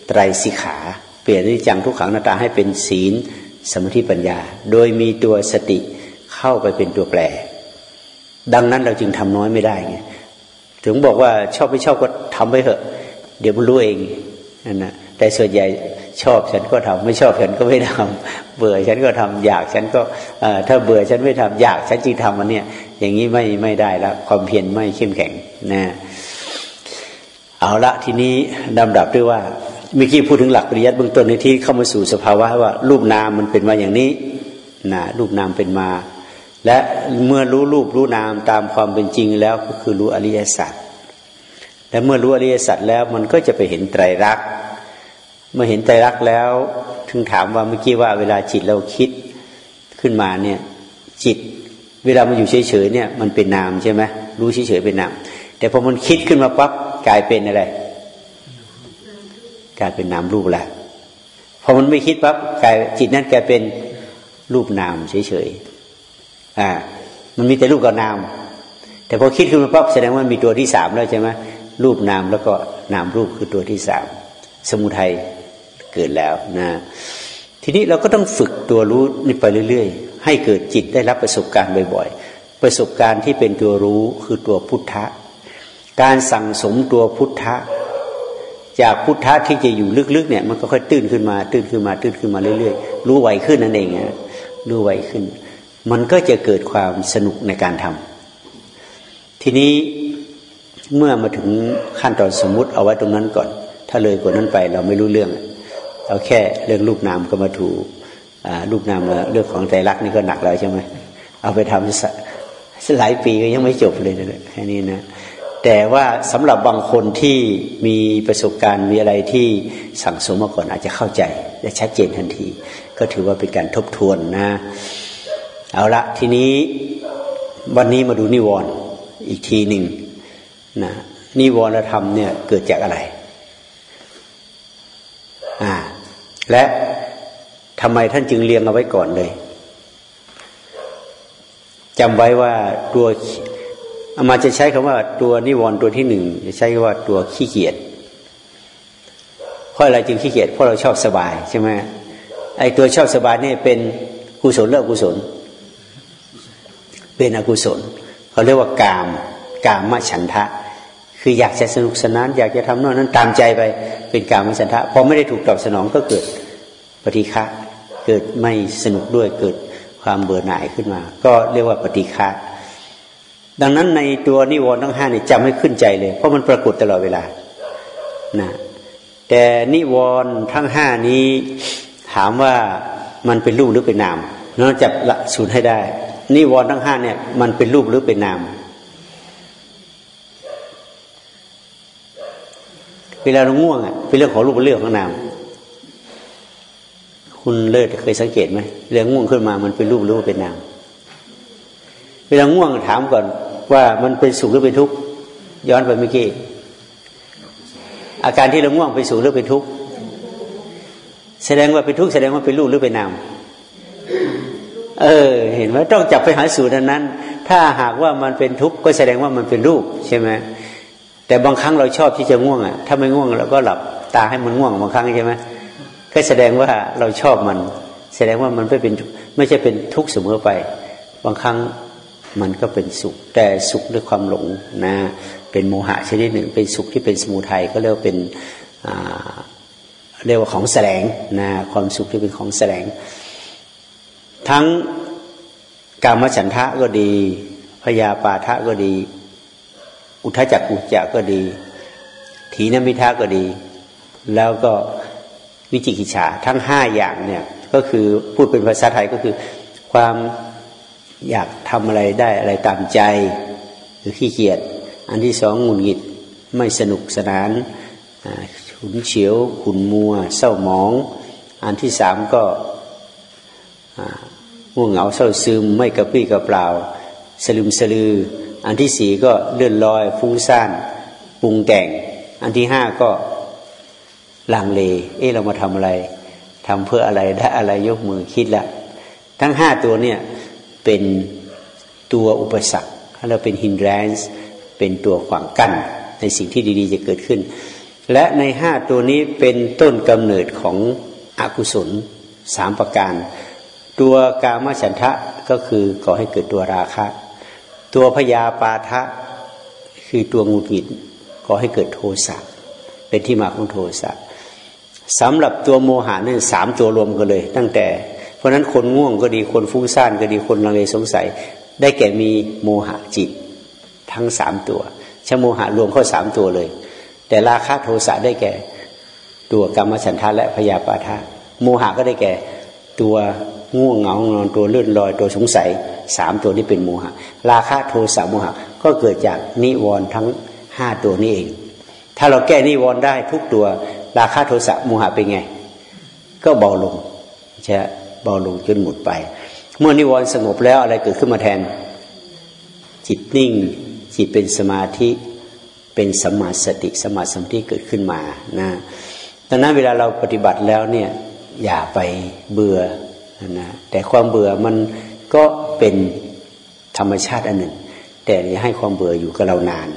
ไตรสิขา เปลี่ยนนิจังทุกขังนาตาให้เป็นศีลสมาธิปัญญา โดยมีตัวสติเข้าไปเป็นตัวแปร ดังนั้นเราจึงทำน้อยไม่ได้ไงถึงบอกว่าชอบไม่ชอบก็ทำไปเถอะ เดี๋ยวมันรู้เองนั่นนะแต่ส่วนใหญ่ชอบฉันก็ทำไม่ชอบฉันก็ไม่ทำเบื่อฉันก็ทำอยากฉันก็ถ้าเบื่อฉันไม่ทำอยากฉันจริงทำมันเนี่ย อย่างนี้ไม่ไม่ได้แล้วความเพียรไม่เข้มแข็งนะเอาละทีนี้ดำดับด้วยว่า เมื่อกี้พูดถึงหลักปริยัติเบื้องต้นในที่เข้ามาสู่สภาวะว่า รูปนามมันเป็นมาอย่างนี้นะรูปนามเป็นมา และเมื่อรู้รูปรู้นามตามความเป็นจริงแล้วก็คือรู้อริยสัจและเมื่อรู้อริยสัจแล้วมันก็จะไปเห็นไตรลักษณ์เมื่อเห็นใจรักแล้ว ถึงถามว่าเมื่อกี้ว่าเวลาจิตเราคิดขึ้นมาเนี่ยจิต เวลามันอยู่เฉยๆเนี่ยมันเป็นนามใช่ไหมรู้เฉยๆเป็นนาม แต่พอมันคิดขึ้นมาปั๊บกลายเป็นอะไร กลายเป็นนามรูปล้วพอมันไม่คิดปั๊บกลายจิตนั้นกลายเป็นรูปนามเฉยๆอ่า มันมีแต่รูปกับนาม แต่พอคิดขึ้นมาปั๊บแสดงว่ามีตัวที่สามแล้วใช่ไหมรูปนามแล้วก็นามรูปคือตัวที่สามสมุทัยเกิดแล้วนะทีนี้เราก็ต้องฝึกตัวรู้นี่ไปเรื่อยๆ ให้เกิดจิตได้รับประสบการณ์บ่อยๆ ประสบการณ์ที่เป็นตัวรู้คือตัวพุทธะ การสั่งสมตัวพุทธะ จากพุทธะที่จะอยู่ลึกๆเนี่ย มันก็ค่อยตื้นขึ้นมา ตื้นขึ้นมา ตื้นขึ้นมาเรื่อยๆ รู้ไวขึ้นนั่นเองนะรู้ไวขึ้น มันก็จะเกิดความสนุกในการทำทีนี้เมื่อมาถึงขั้นตอนสมมุติเอาไว้ตรงนั้นก่อน ถ้าเลยกว่านั้นไปเราไม่รู้เรื่อง เอาแค่เรื่องรูปนามก็มาถูกรูปนามเรื่องของใจรักนี่ก็หนักแล้วใช่ไหมเอาไปทำหลายปีก็ยังไม่จบเลยนะแค่นี้นะ แต่ว่าสำหรับบางคนที่มีประสบการณ์มีอะไรที่สั่งสมมาก่อนอาจจะเข้าใจ และชัดเจนทันที ก็ถือว่าเป็นการทบทวนนะ เอาละทีนี้วันนี้มาดูนิวรณ์อีกทีหนึ่งนะนิวรณธรรมเนี่ยเกิดจากอะไรอ่าและทำไมท่านจึงเรียงเอาไว้ก่อนเลยจำไว้ว่าตัว อามาจะใช้คำว่าตัวนิวรณ์ตัวที่หนึ่งจะใช้ว่าตัวขี้เกียจเพราะอะไรจึงขี้เกียจเพราะเราชอบสบายใช่ไหมไอ้ตัวชอบสบายนี่เป็นกุศลหรืออกุศล เป็นอกุศลเขาเรียกว่ากามกามมฉันทะ คืออยากจะสนุกสนาน อยากจะทำโน่นนั้นตามใจไปเป็นกามมฉันทะพอไม่ได้ถูกตอบสนองก็เกิดปฏิฆะเกิดไม่สนุกด้วยเกิดความเบื่อหน่ายขึ้นมา ก็เรียกว่าปฏิฆะ ดังนั้นในตัวนิวรณ์ทั้งห้าเนี่ยจำให้ขึ้นใจเลย เพราะมันปรากฏตลอดเวลานะแต่นิวรณ์ทั้งห้านี้ถามว่ามันเป็นรูปหรือเป็นนามเราจับละสูตรให้ได้ นิวรณ์ทั้งห้าเนี่ยมันเป็นรูปหรือเป็นนาม เวลาเราง่วงอะเป็นเรื่องของรูปเป็นเรื่องของนาม คุณเลิศเคยสังเกตไหมเรื่องง่วงขึ้นมามันเป็นรูปหรือว่าเป็นนามเวลาง่วงถามก่อน ว่ามันเป็นสุขหรือเป็นทุกข์ย้อนไปเมื่อกี้อาการที่เราง่วงเป็นสุขหรือเป็นทุกข์แสดงว่าเป็นทุกข์แสดงว่าเป็นรูปหรือเป็นนามเออ เห็นไหมต้องจับไปหาสูตรนั้น ถ้าหากว่ามันเป็นทุกข์ก็แสดงว่ามันเป็นรูปใช่ไหมแต่บางครั้งเราชอบที่จะง่วงอะ ถ้าไม่ง่วงเราก็หลับตาให้มันง่วงบางครั้งใช่ไหมก็แสดงว่าเราชอบมัน แสดงว่ามันไม่เป็นไม่ใช่เป็นทุกข์เสมอไป บางครั้ง มันก็เป็นสุข แต่สุขด้วยความหลงนะ เป็นโมหะชนิดหนึ่ง เป็นสุขที่เป็นสมุทัยก็เรียกว่าเป็นเรียกว่าของแสลงนะความสุขที่เป็นของแสลง ทั้งกามฉันทะก็ดีพยาปาทะก็ดี อุทจักอุจจะก็ดีถีนมิทะก็ดี แล้วก็วิจิกิจฉาทั้งห้าอย่างเนี่ยก็คือพูดเป็นภาษาไทยก็คือ ความ อยากทำอะไรได้อะไรตามใจ หรือขี้เกียจอันที่สองงุนหงิดไม่สนุกสนานฉุนเฉียวขุนมัว เศร้าหมอง อันที่สามก็ง่วงเหงาเศร้าซึม ไม่กระปรี้กระเปล่า สลืมสลือ อันที่สี่ก็เลื่อนลอย ฟุ้งซ่านปรุงแต่ง อันที่ห้าก็ลังเล เอ๊ะเรามาทำอะไรทำเพื่ออะไรได้อะไรยกมือคิดละทั้งห้าตัวเนี่ย เป็นตัวอุปสรรคเราเป็นฮินแรนส์เป็นตัวขวางกั้นในสิ่งที่ดีๆจะเกิดขึ้น และในห้าตัวนี้เป็นต้นกำเนิดของอกุศลสามประการ ตัวกามฉันทะก็คือก่อให้เกิดตัวราคะ ตัวพยาปาทะคือตัวงูหงิดก่อให้เกิดโทสะเป็นที่มาของโทสะสำหรับตัวโมหะนี่สามตัวรวมกันเลย ตั้งแต่ ราะนั้นคนง่วงก็ดีคนฟุ้งซ่านก็ดีคนลังเลสงสัย ได้แก่มีโมหะจิต ทั้งสามตัวชโมหะรวมเข้าสามตัวเลย แต่ราคะโทสะได้แก่ตัวกรรมฉันทะและพยาปาทะโมหะก็ได้แก่ตัวง่วงเหงานอนตัวเลื่อนลอยตัวสงสัยสามตัวนี้เป็นโมหะ ราคะโทสะโมหะก็เกิดจากนิวรณ์ทั้งห้าตัวนี้เอง ถ้าเราแก้นิวรณ์ได้ทุกตัว ราคะโทสะโมหะเป็นไง ก็เบาลงใช่ เบาลงจนหมดไป เมื่อนิวรณ์สงบแล้วอะไรเกิดขึ้นมาแทน จิตนิ่ง จิตเป็นสมาธิเป็นสมาสติสมาสมาธิเกิดขึ้นมานะดังนั้นเวลาเราปฏิบัติแล้วเนี่ยอย่าไปเบื่อนะแต่ความเบื่อมันก็เป็นธรรมชาติอันหนึ่ง แต่อย่าให้ความเบื่ออยู่กับเรานาน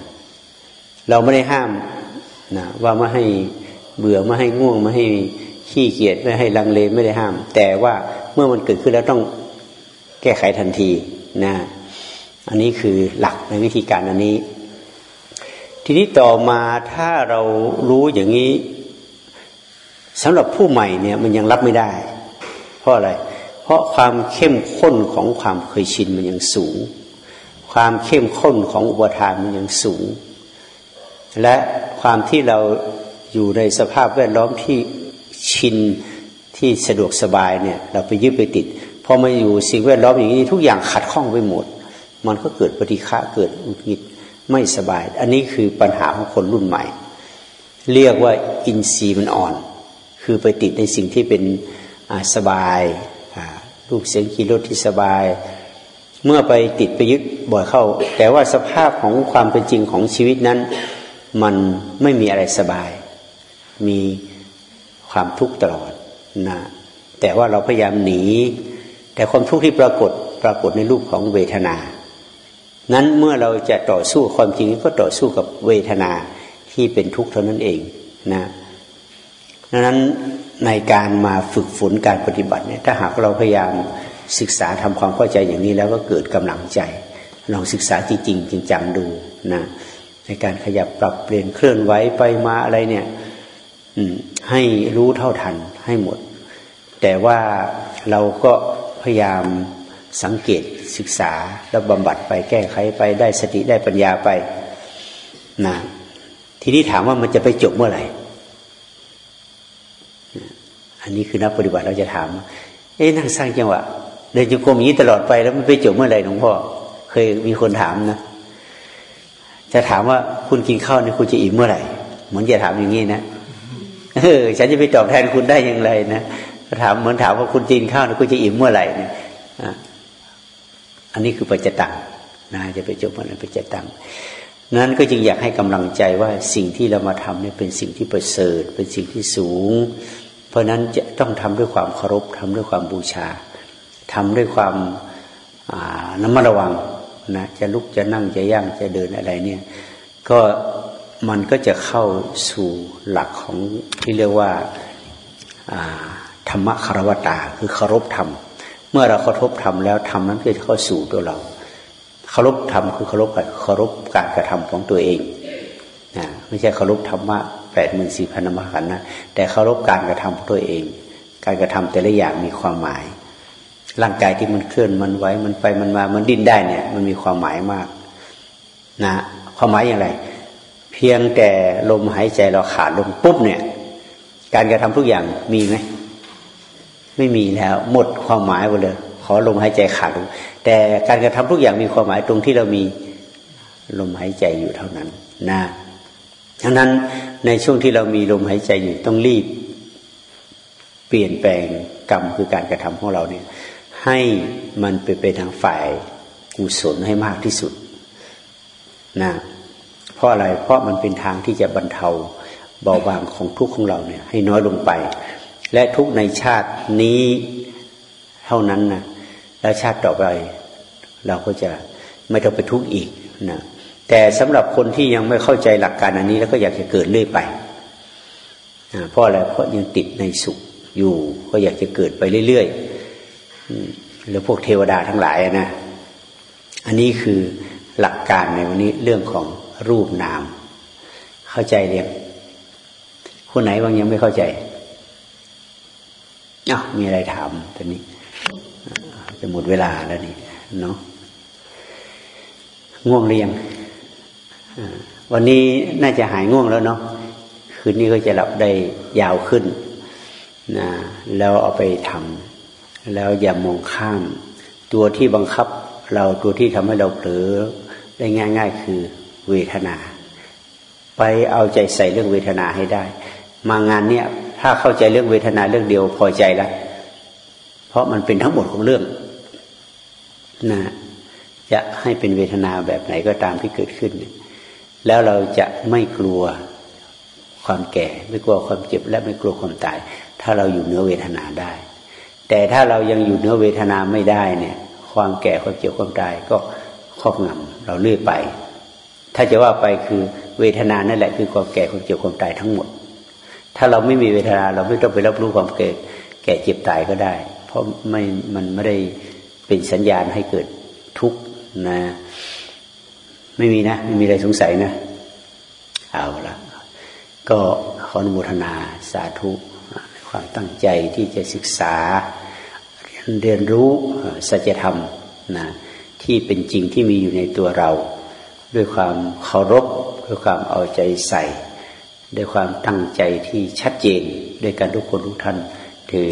เราไม่ได้ห้ามนะว่าไม่ให้เบื่อไม่ให้ง่วงไม่ให้ ขี้เกียจไม่ให้ลังเลไม่ได้ห้าม แต่ว่าเมื่อมันเกิดขึ้นแล้วต้องแก้ไขทันทีนะอันนี้คือหลักในวิธีการอันนี้ ทีนี้ต่อมาถ้าเรารู้อย่างนี้สำหรับผู้ใหม่เนี่ยมันยังรับไม่ได้ เพราะอะไร เพราะความเข้มข้นของความเคยชินมันยังสูง ความเข้มข้นของอุปทานมันยังสูง และความที่เราอยู่ในสภาพแวดล้อมที่ ชินที่สะดวกสบายเนี่ย เราไปยึดไปติดพอมาอยู่สิ่งแวดล้อมอย่างนี้ทุกอย่างขัดข้องไปหมด มันก็เกิดปฏิฆะเกิดอุกิดไม่สบาย อันนี้คือปัญหาของคนรุ่นใหม่ เรียกว่าอินทรีย์มันอ่อน คือไปติดในสิ่งที่เป็นสบายรูปเสียงกีรสที่สบาย เมื่อไปติดไปยึดบ่อยเข้า แต่ว่าสภาพของความเป็นจริงของชีวิตนั้น มันไม่มีอะไรสบาย มี ความทุกข์ตลอดนะแต่ว่าเราพยายามหนี แต่ความทุกข์ที่ปรากฏปรากฏในรูปของเวทนา นั้นเมื่อเราจะต่อสู้ความจริงก็ต่อสู้กับเวทนาที่เป็นทุกข์เท่านั้นเองนะดังนั้นในการมาฝึกฝนการปฏิบัติเนี่ยถ้าหากเราพยายามศึกษาทำความเข้าใจอย่างนี้แล้วก็เกิดกำลังใจ ลองศึกษาจริงจริงจังดูนะในการขยับปรับเปลี่ยนเคลื่อนไหวไปมาอะไรเนี่ย ให้รู้เท่าทันให้หมด แต่ว่าเราก็พยายามสังเกตศึกษาแล้วบำบัดไปแก้ไขไปได้สติได้ปัญญาไปนะทีนี้ถามว่ามันจะไปจบเมื่อไหร่ อันนี้คือนักปฏิบัติเราจะถาม เอ๊ะนั่งสร้างจังหวะเดินจุกรมอย่างนี้ตลอดไปแล้วมันไปจบเมื่อไหร่หลวงพ่อเคยมีคนถามนะ จะถามว่าคุณกินข้าวนี่คุณจะอิ่มเมื่อไหร่เหมือนจะถามอย่างนี้นะ เออ ฉันจะไปตอบแทนคุณได้อย่างไรนะถามเหมือนถามว่าคุณกินข้าวนะคุณจะอิ่มเมื่อไหร่เนี่ยอันนี้คือปัจจตังนะจะไปจบเมื่อไหร่ปัจจตังนั้นก็จึงอยากให้กำลังใจว่าสิ่งที่เรามาทำเนี่ยเป็นสิ่งที่ประเสริฐ เป็นสิ่งที่สูง เพราะนั้นจะต้องทำด้วยความเคารพทำด้วยความบูชาทำด้วยความน้ำมันระวังนะจะลุกจะนั่งจะย่างจะเดินอะไรเนี่ย ก็ มันก็จะเข้าสู่หลักของที่เรียกว่าธรรมะคารวตาคือเคารพธรรม เมื่อเราเคารพธรรมแล้วธรรมนั้นก็จะเข้าสู่ตัวเราเคารพธรรมคือเคารพเคารพการกระทำของตัวเองนะไม่ใช่เคารพธรรมะแปดหมื่นสี่พันมขันนะแต่เคารพการกระทำของตัวเอง การกระทำแต่ละอย่างมีความหมาย ร่างกายที่มันเคลื่อนมันไหวมันไปมันมามันดิ้นได้เนี่ย มันมีความหมายมาก นะความหมายอย่างไร พียงแต่ลมหายใจเราขาดลงปุ๊บเนี่ย การกระทำทุกอย่างมีไหมไม่มีแล้ว หมดความหมายหมดเลยขอลมหายใจขาดลง แต่การกระทำทุกอย่างมีความหมายตรงที่เรามีลมหายใจอยู่เท่านั้นนะดังนั้นในช่วงที่เรามีลมหายใจอยู่ต้องรีบ เปลี่ยนแปลงกรรมคือการกระทำของเราเนี่ย ให้มันไปเป็นทางฝ่ายกุศลให้มากที่สุดนะ เพราะอะไร เพราะมันเป็นทางที่จะบรรเทาเบาบางของทุกข์ของเราเนี่ย ให้น้อยลงไป และทุกในชาตินี้เท่านั้นนะแล้วชาติต่อไป เราก็จะไม่ต้องไปทุกข์อีกนะแต่สำหรับคนที่ยังไม่เข้าใจหลักการอันนี้ แล้วก็อยากจะเกิดเรื่อยไปนะเพราะอะไรเพราะยังติดในสุขอยู่ ก็อยากจะเกิดไปเรื่อยๆหรือพวกเทวดาทั้งหลายนะอันนี้คือหลักการในวันนี้เรื่องของ รูปนาม เข้าใจเรียงคนไหนบางยังไม่เข้าใจอ้าวมีอะไรถามตอนนี้จะหมดเวลาแล้วนี่เนาะง่วงเรียงวันนี้น่าจะหายง่วงแล้วเนาะคืนนี้ก็จะหลับได้ยาวขึ้นนะแล้วเอาไปทำแล้วอย่ามองข้าม ตัวที่บังคับเราตัวที่ทำให้เราเผลอได้ง่าย ๆ คือ เวทนา ไปเอาใจใส่เรื่องเวทนาให้ได้ มางานเนี้ยถ้าเข้าใจเรื่องเวทนาเรื่องเดียวพอใจแล้วเพราะมันเป็นทั้งหมดของเรื่องนะจะให้เป็นเวทนาแบบไหนก็ตามที่เกิดขึ้น แล้วเราจะไม่กลัวความแก่ ไม่กลัวความเจ็บและไม่กลัวความตาย ถ้าเราอยู่เนื้อเวทนาได้ แต่ถ้าเรายังอยู่เนื้อเวทนาไม่ได้เนี่ย ความแก่ความเจ็บความตายก็ครอบงำเราเลื่อยไป ถ้าจะว่าไปคือเวทนานั่นแหละคือความแก่ความเจ็บความตายทั้งหมด ถ้าเราไม่มีเวทนาเราไม่ต้องไปรับรู้ความเกิดแก่เจ็บตายก็ได้ เพราะไม่มันไม่ได้เป็นสัญญาณให้เกิดทุกข์นะ ไม่มีนะ ไม่มีอะไรสงสัยนะเอาละก็ขออนุโมทนาสาธุความตั้งใจที่จะศึกษาเรียนรู้สัจธรรมนะที่เป็นจริงที่มีอยู่ในตัวเรา ด้วยความเคารพด้วยความเอาใจใส่ ด้วยความตั้งใจที่ชัดเจนด้วยกันทุกคนทุกท่านถือ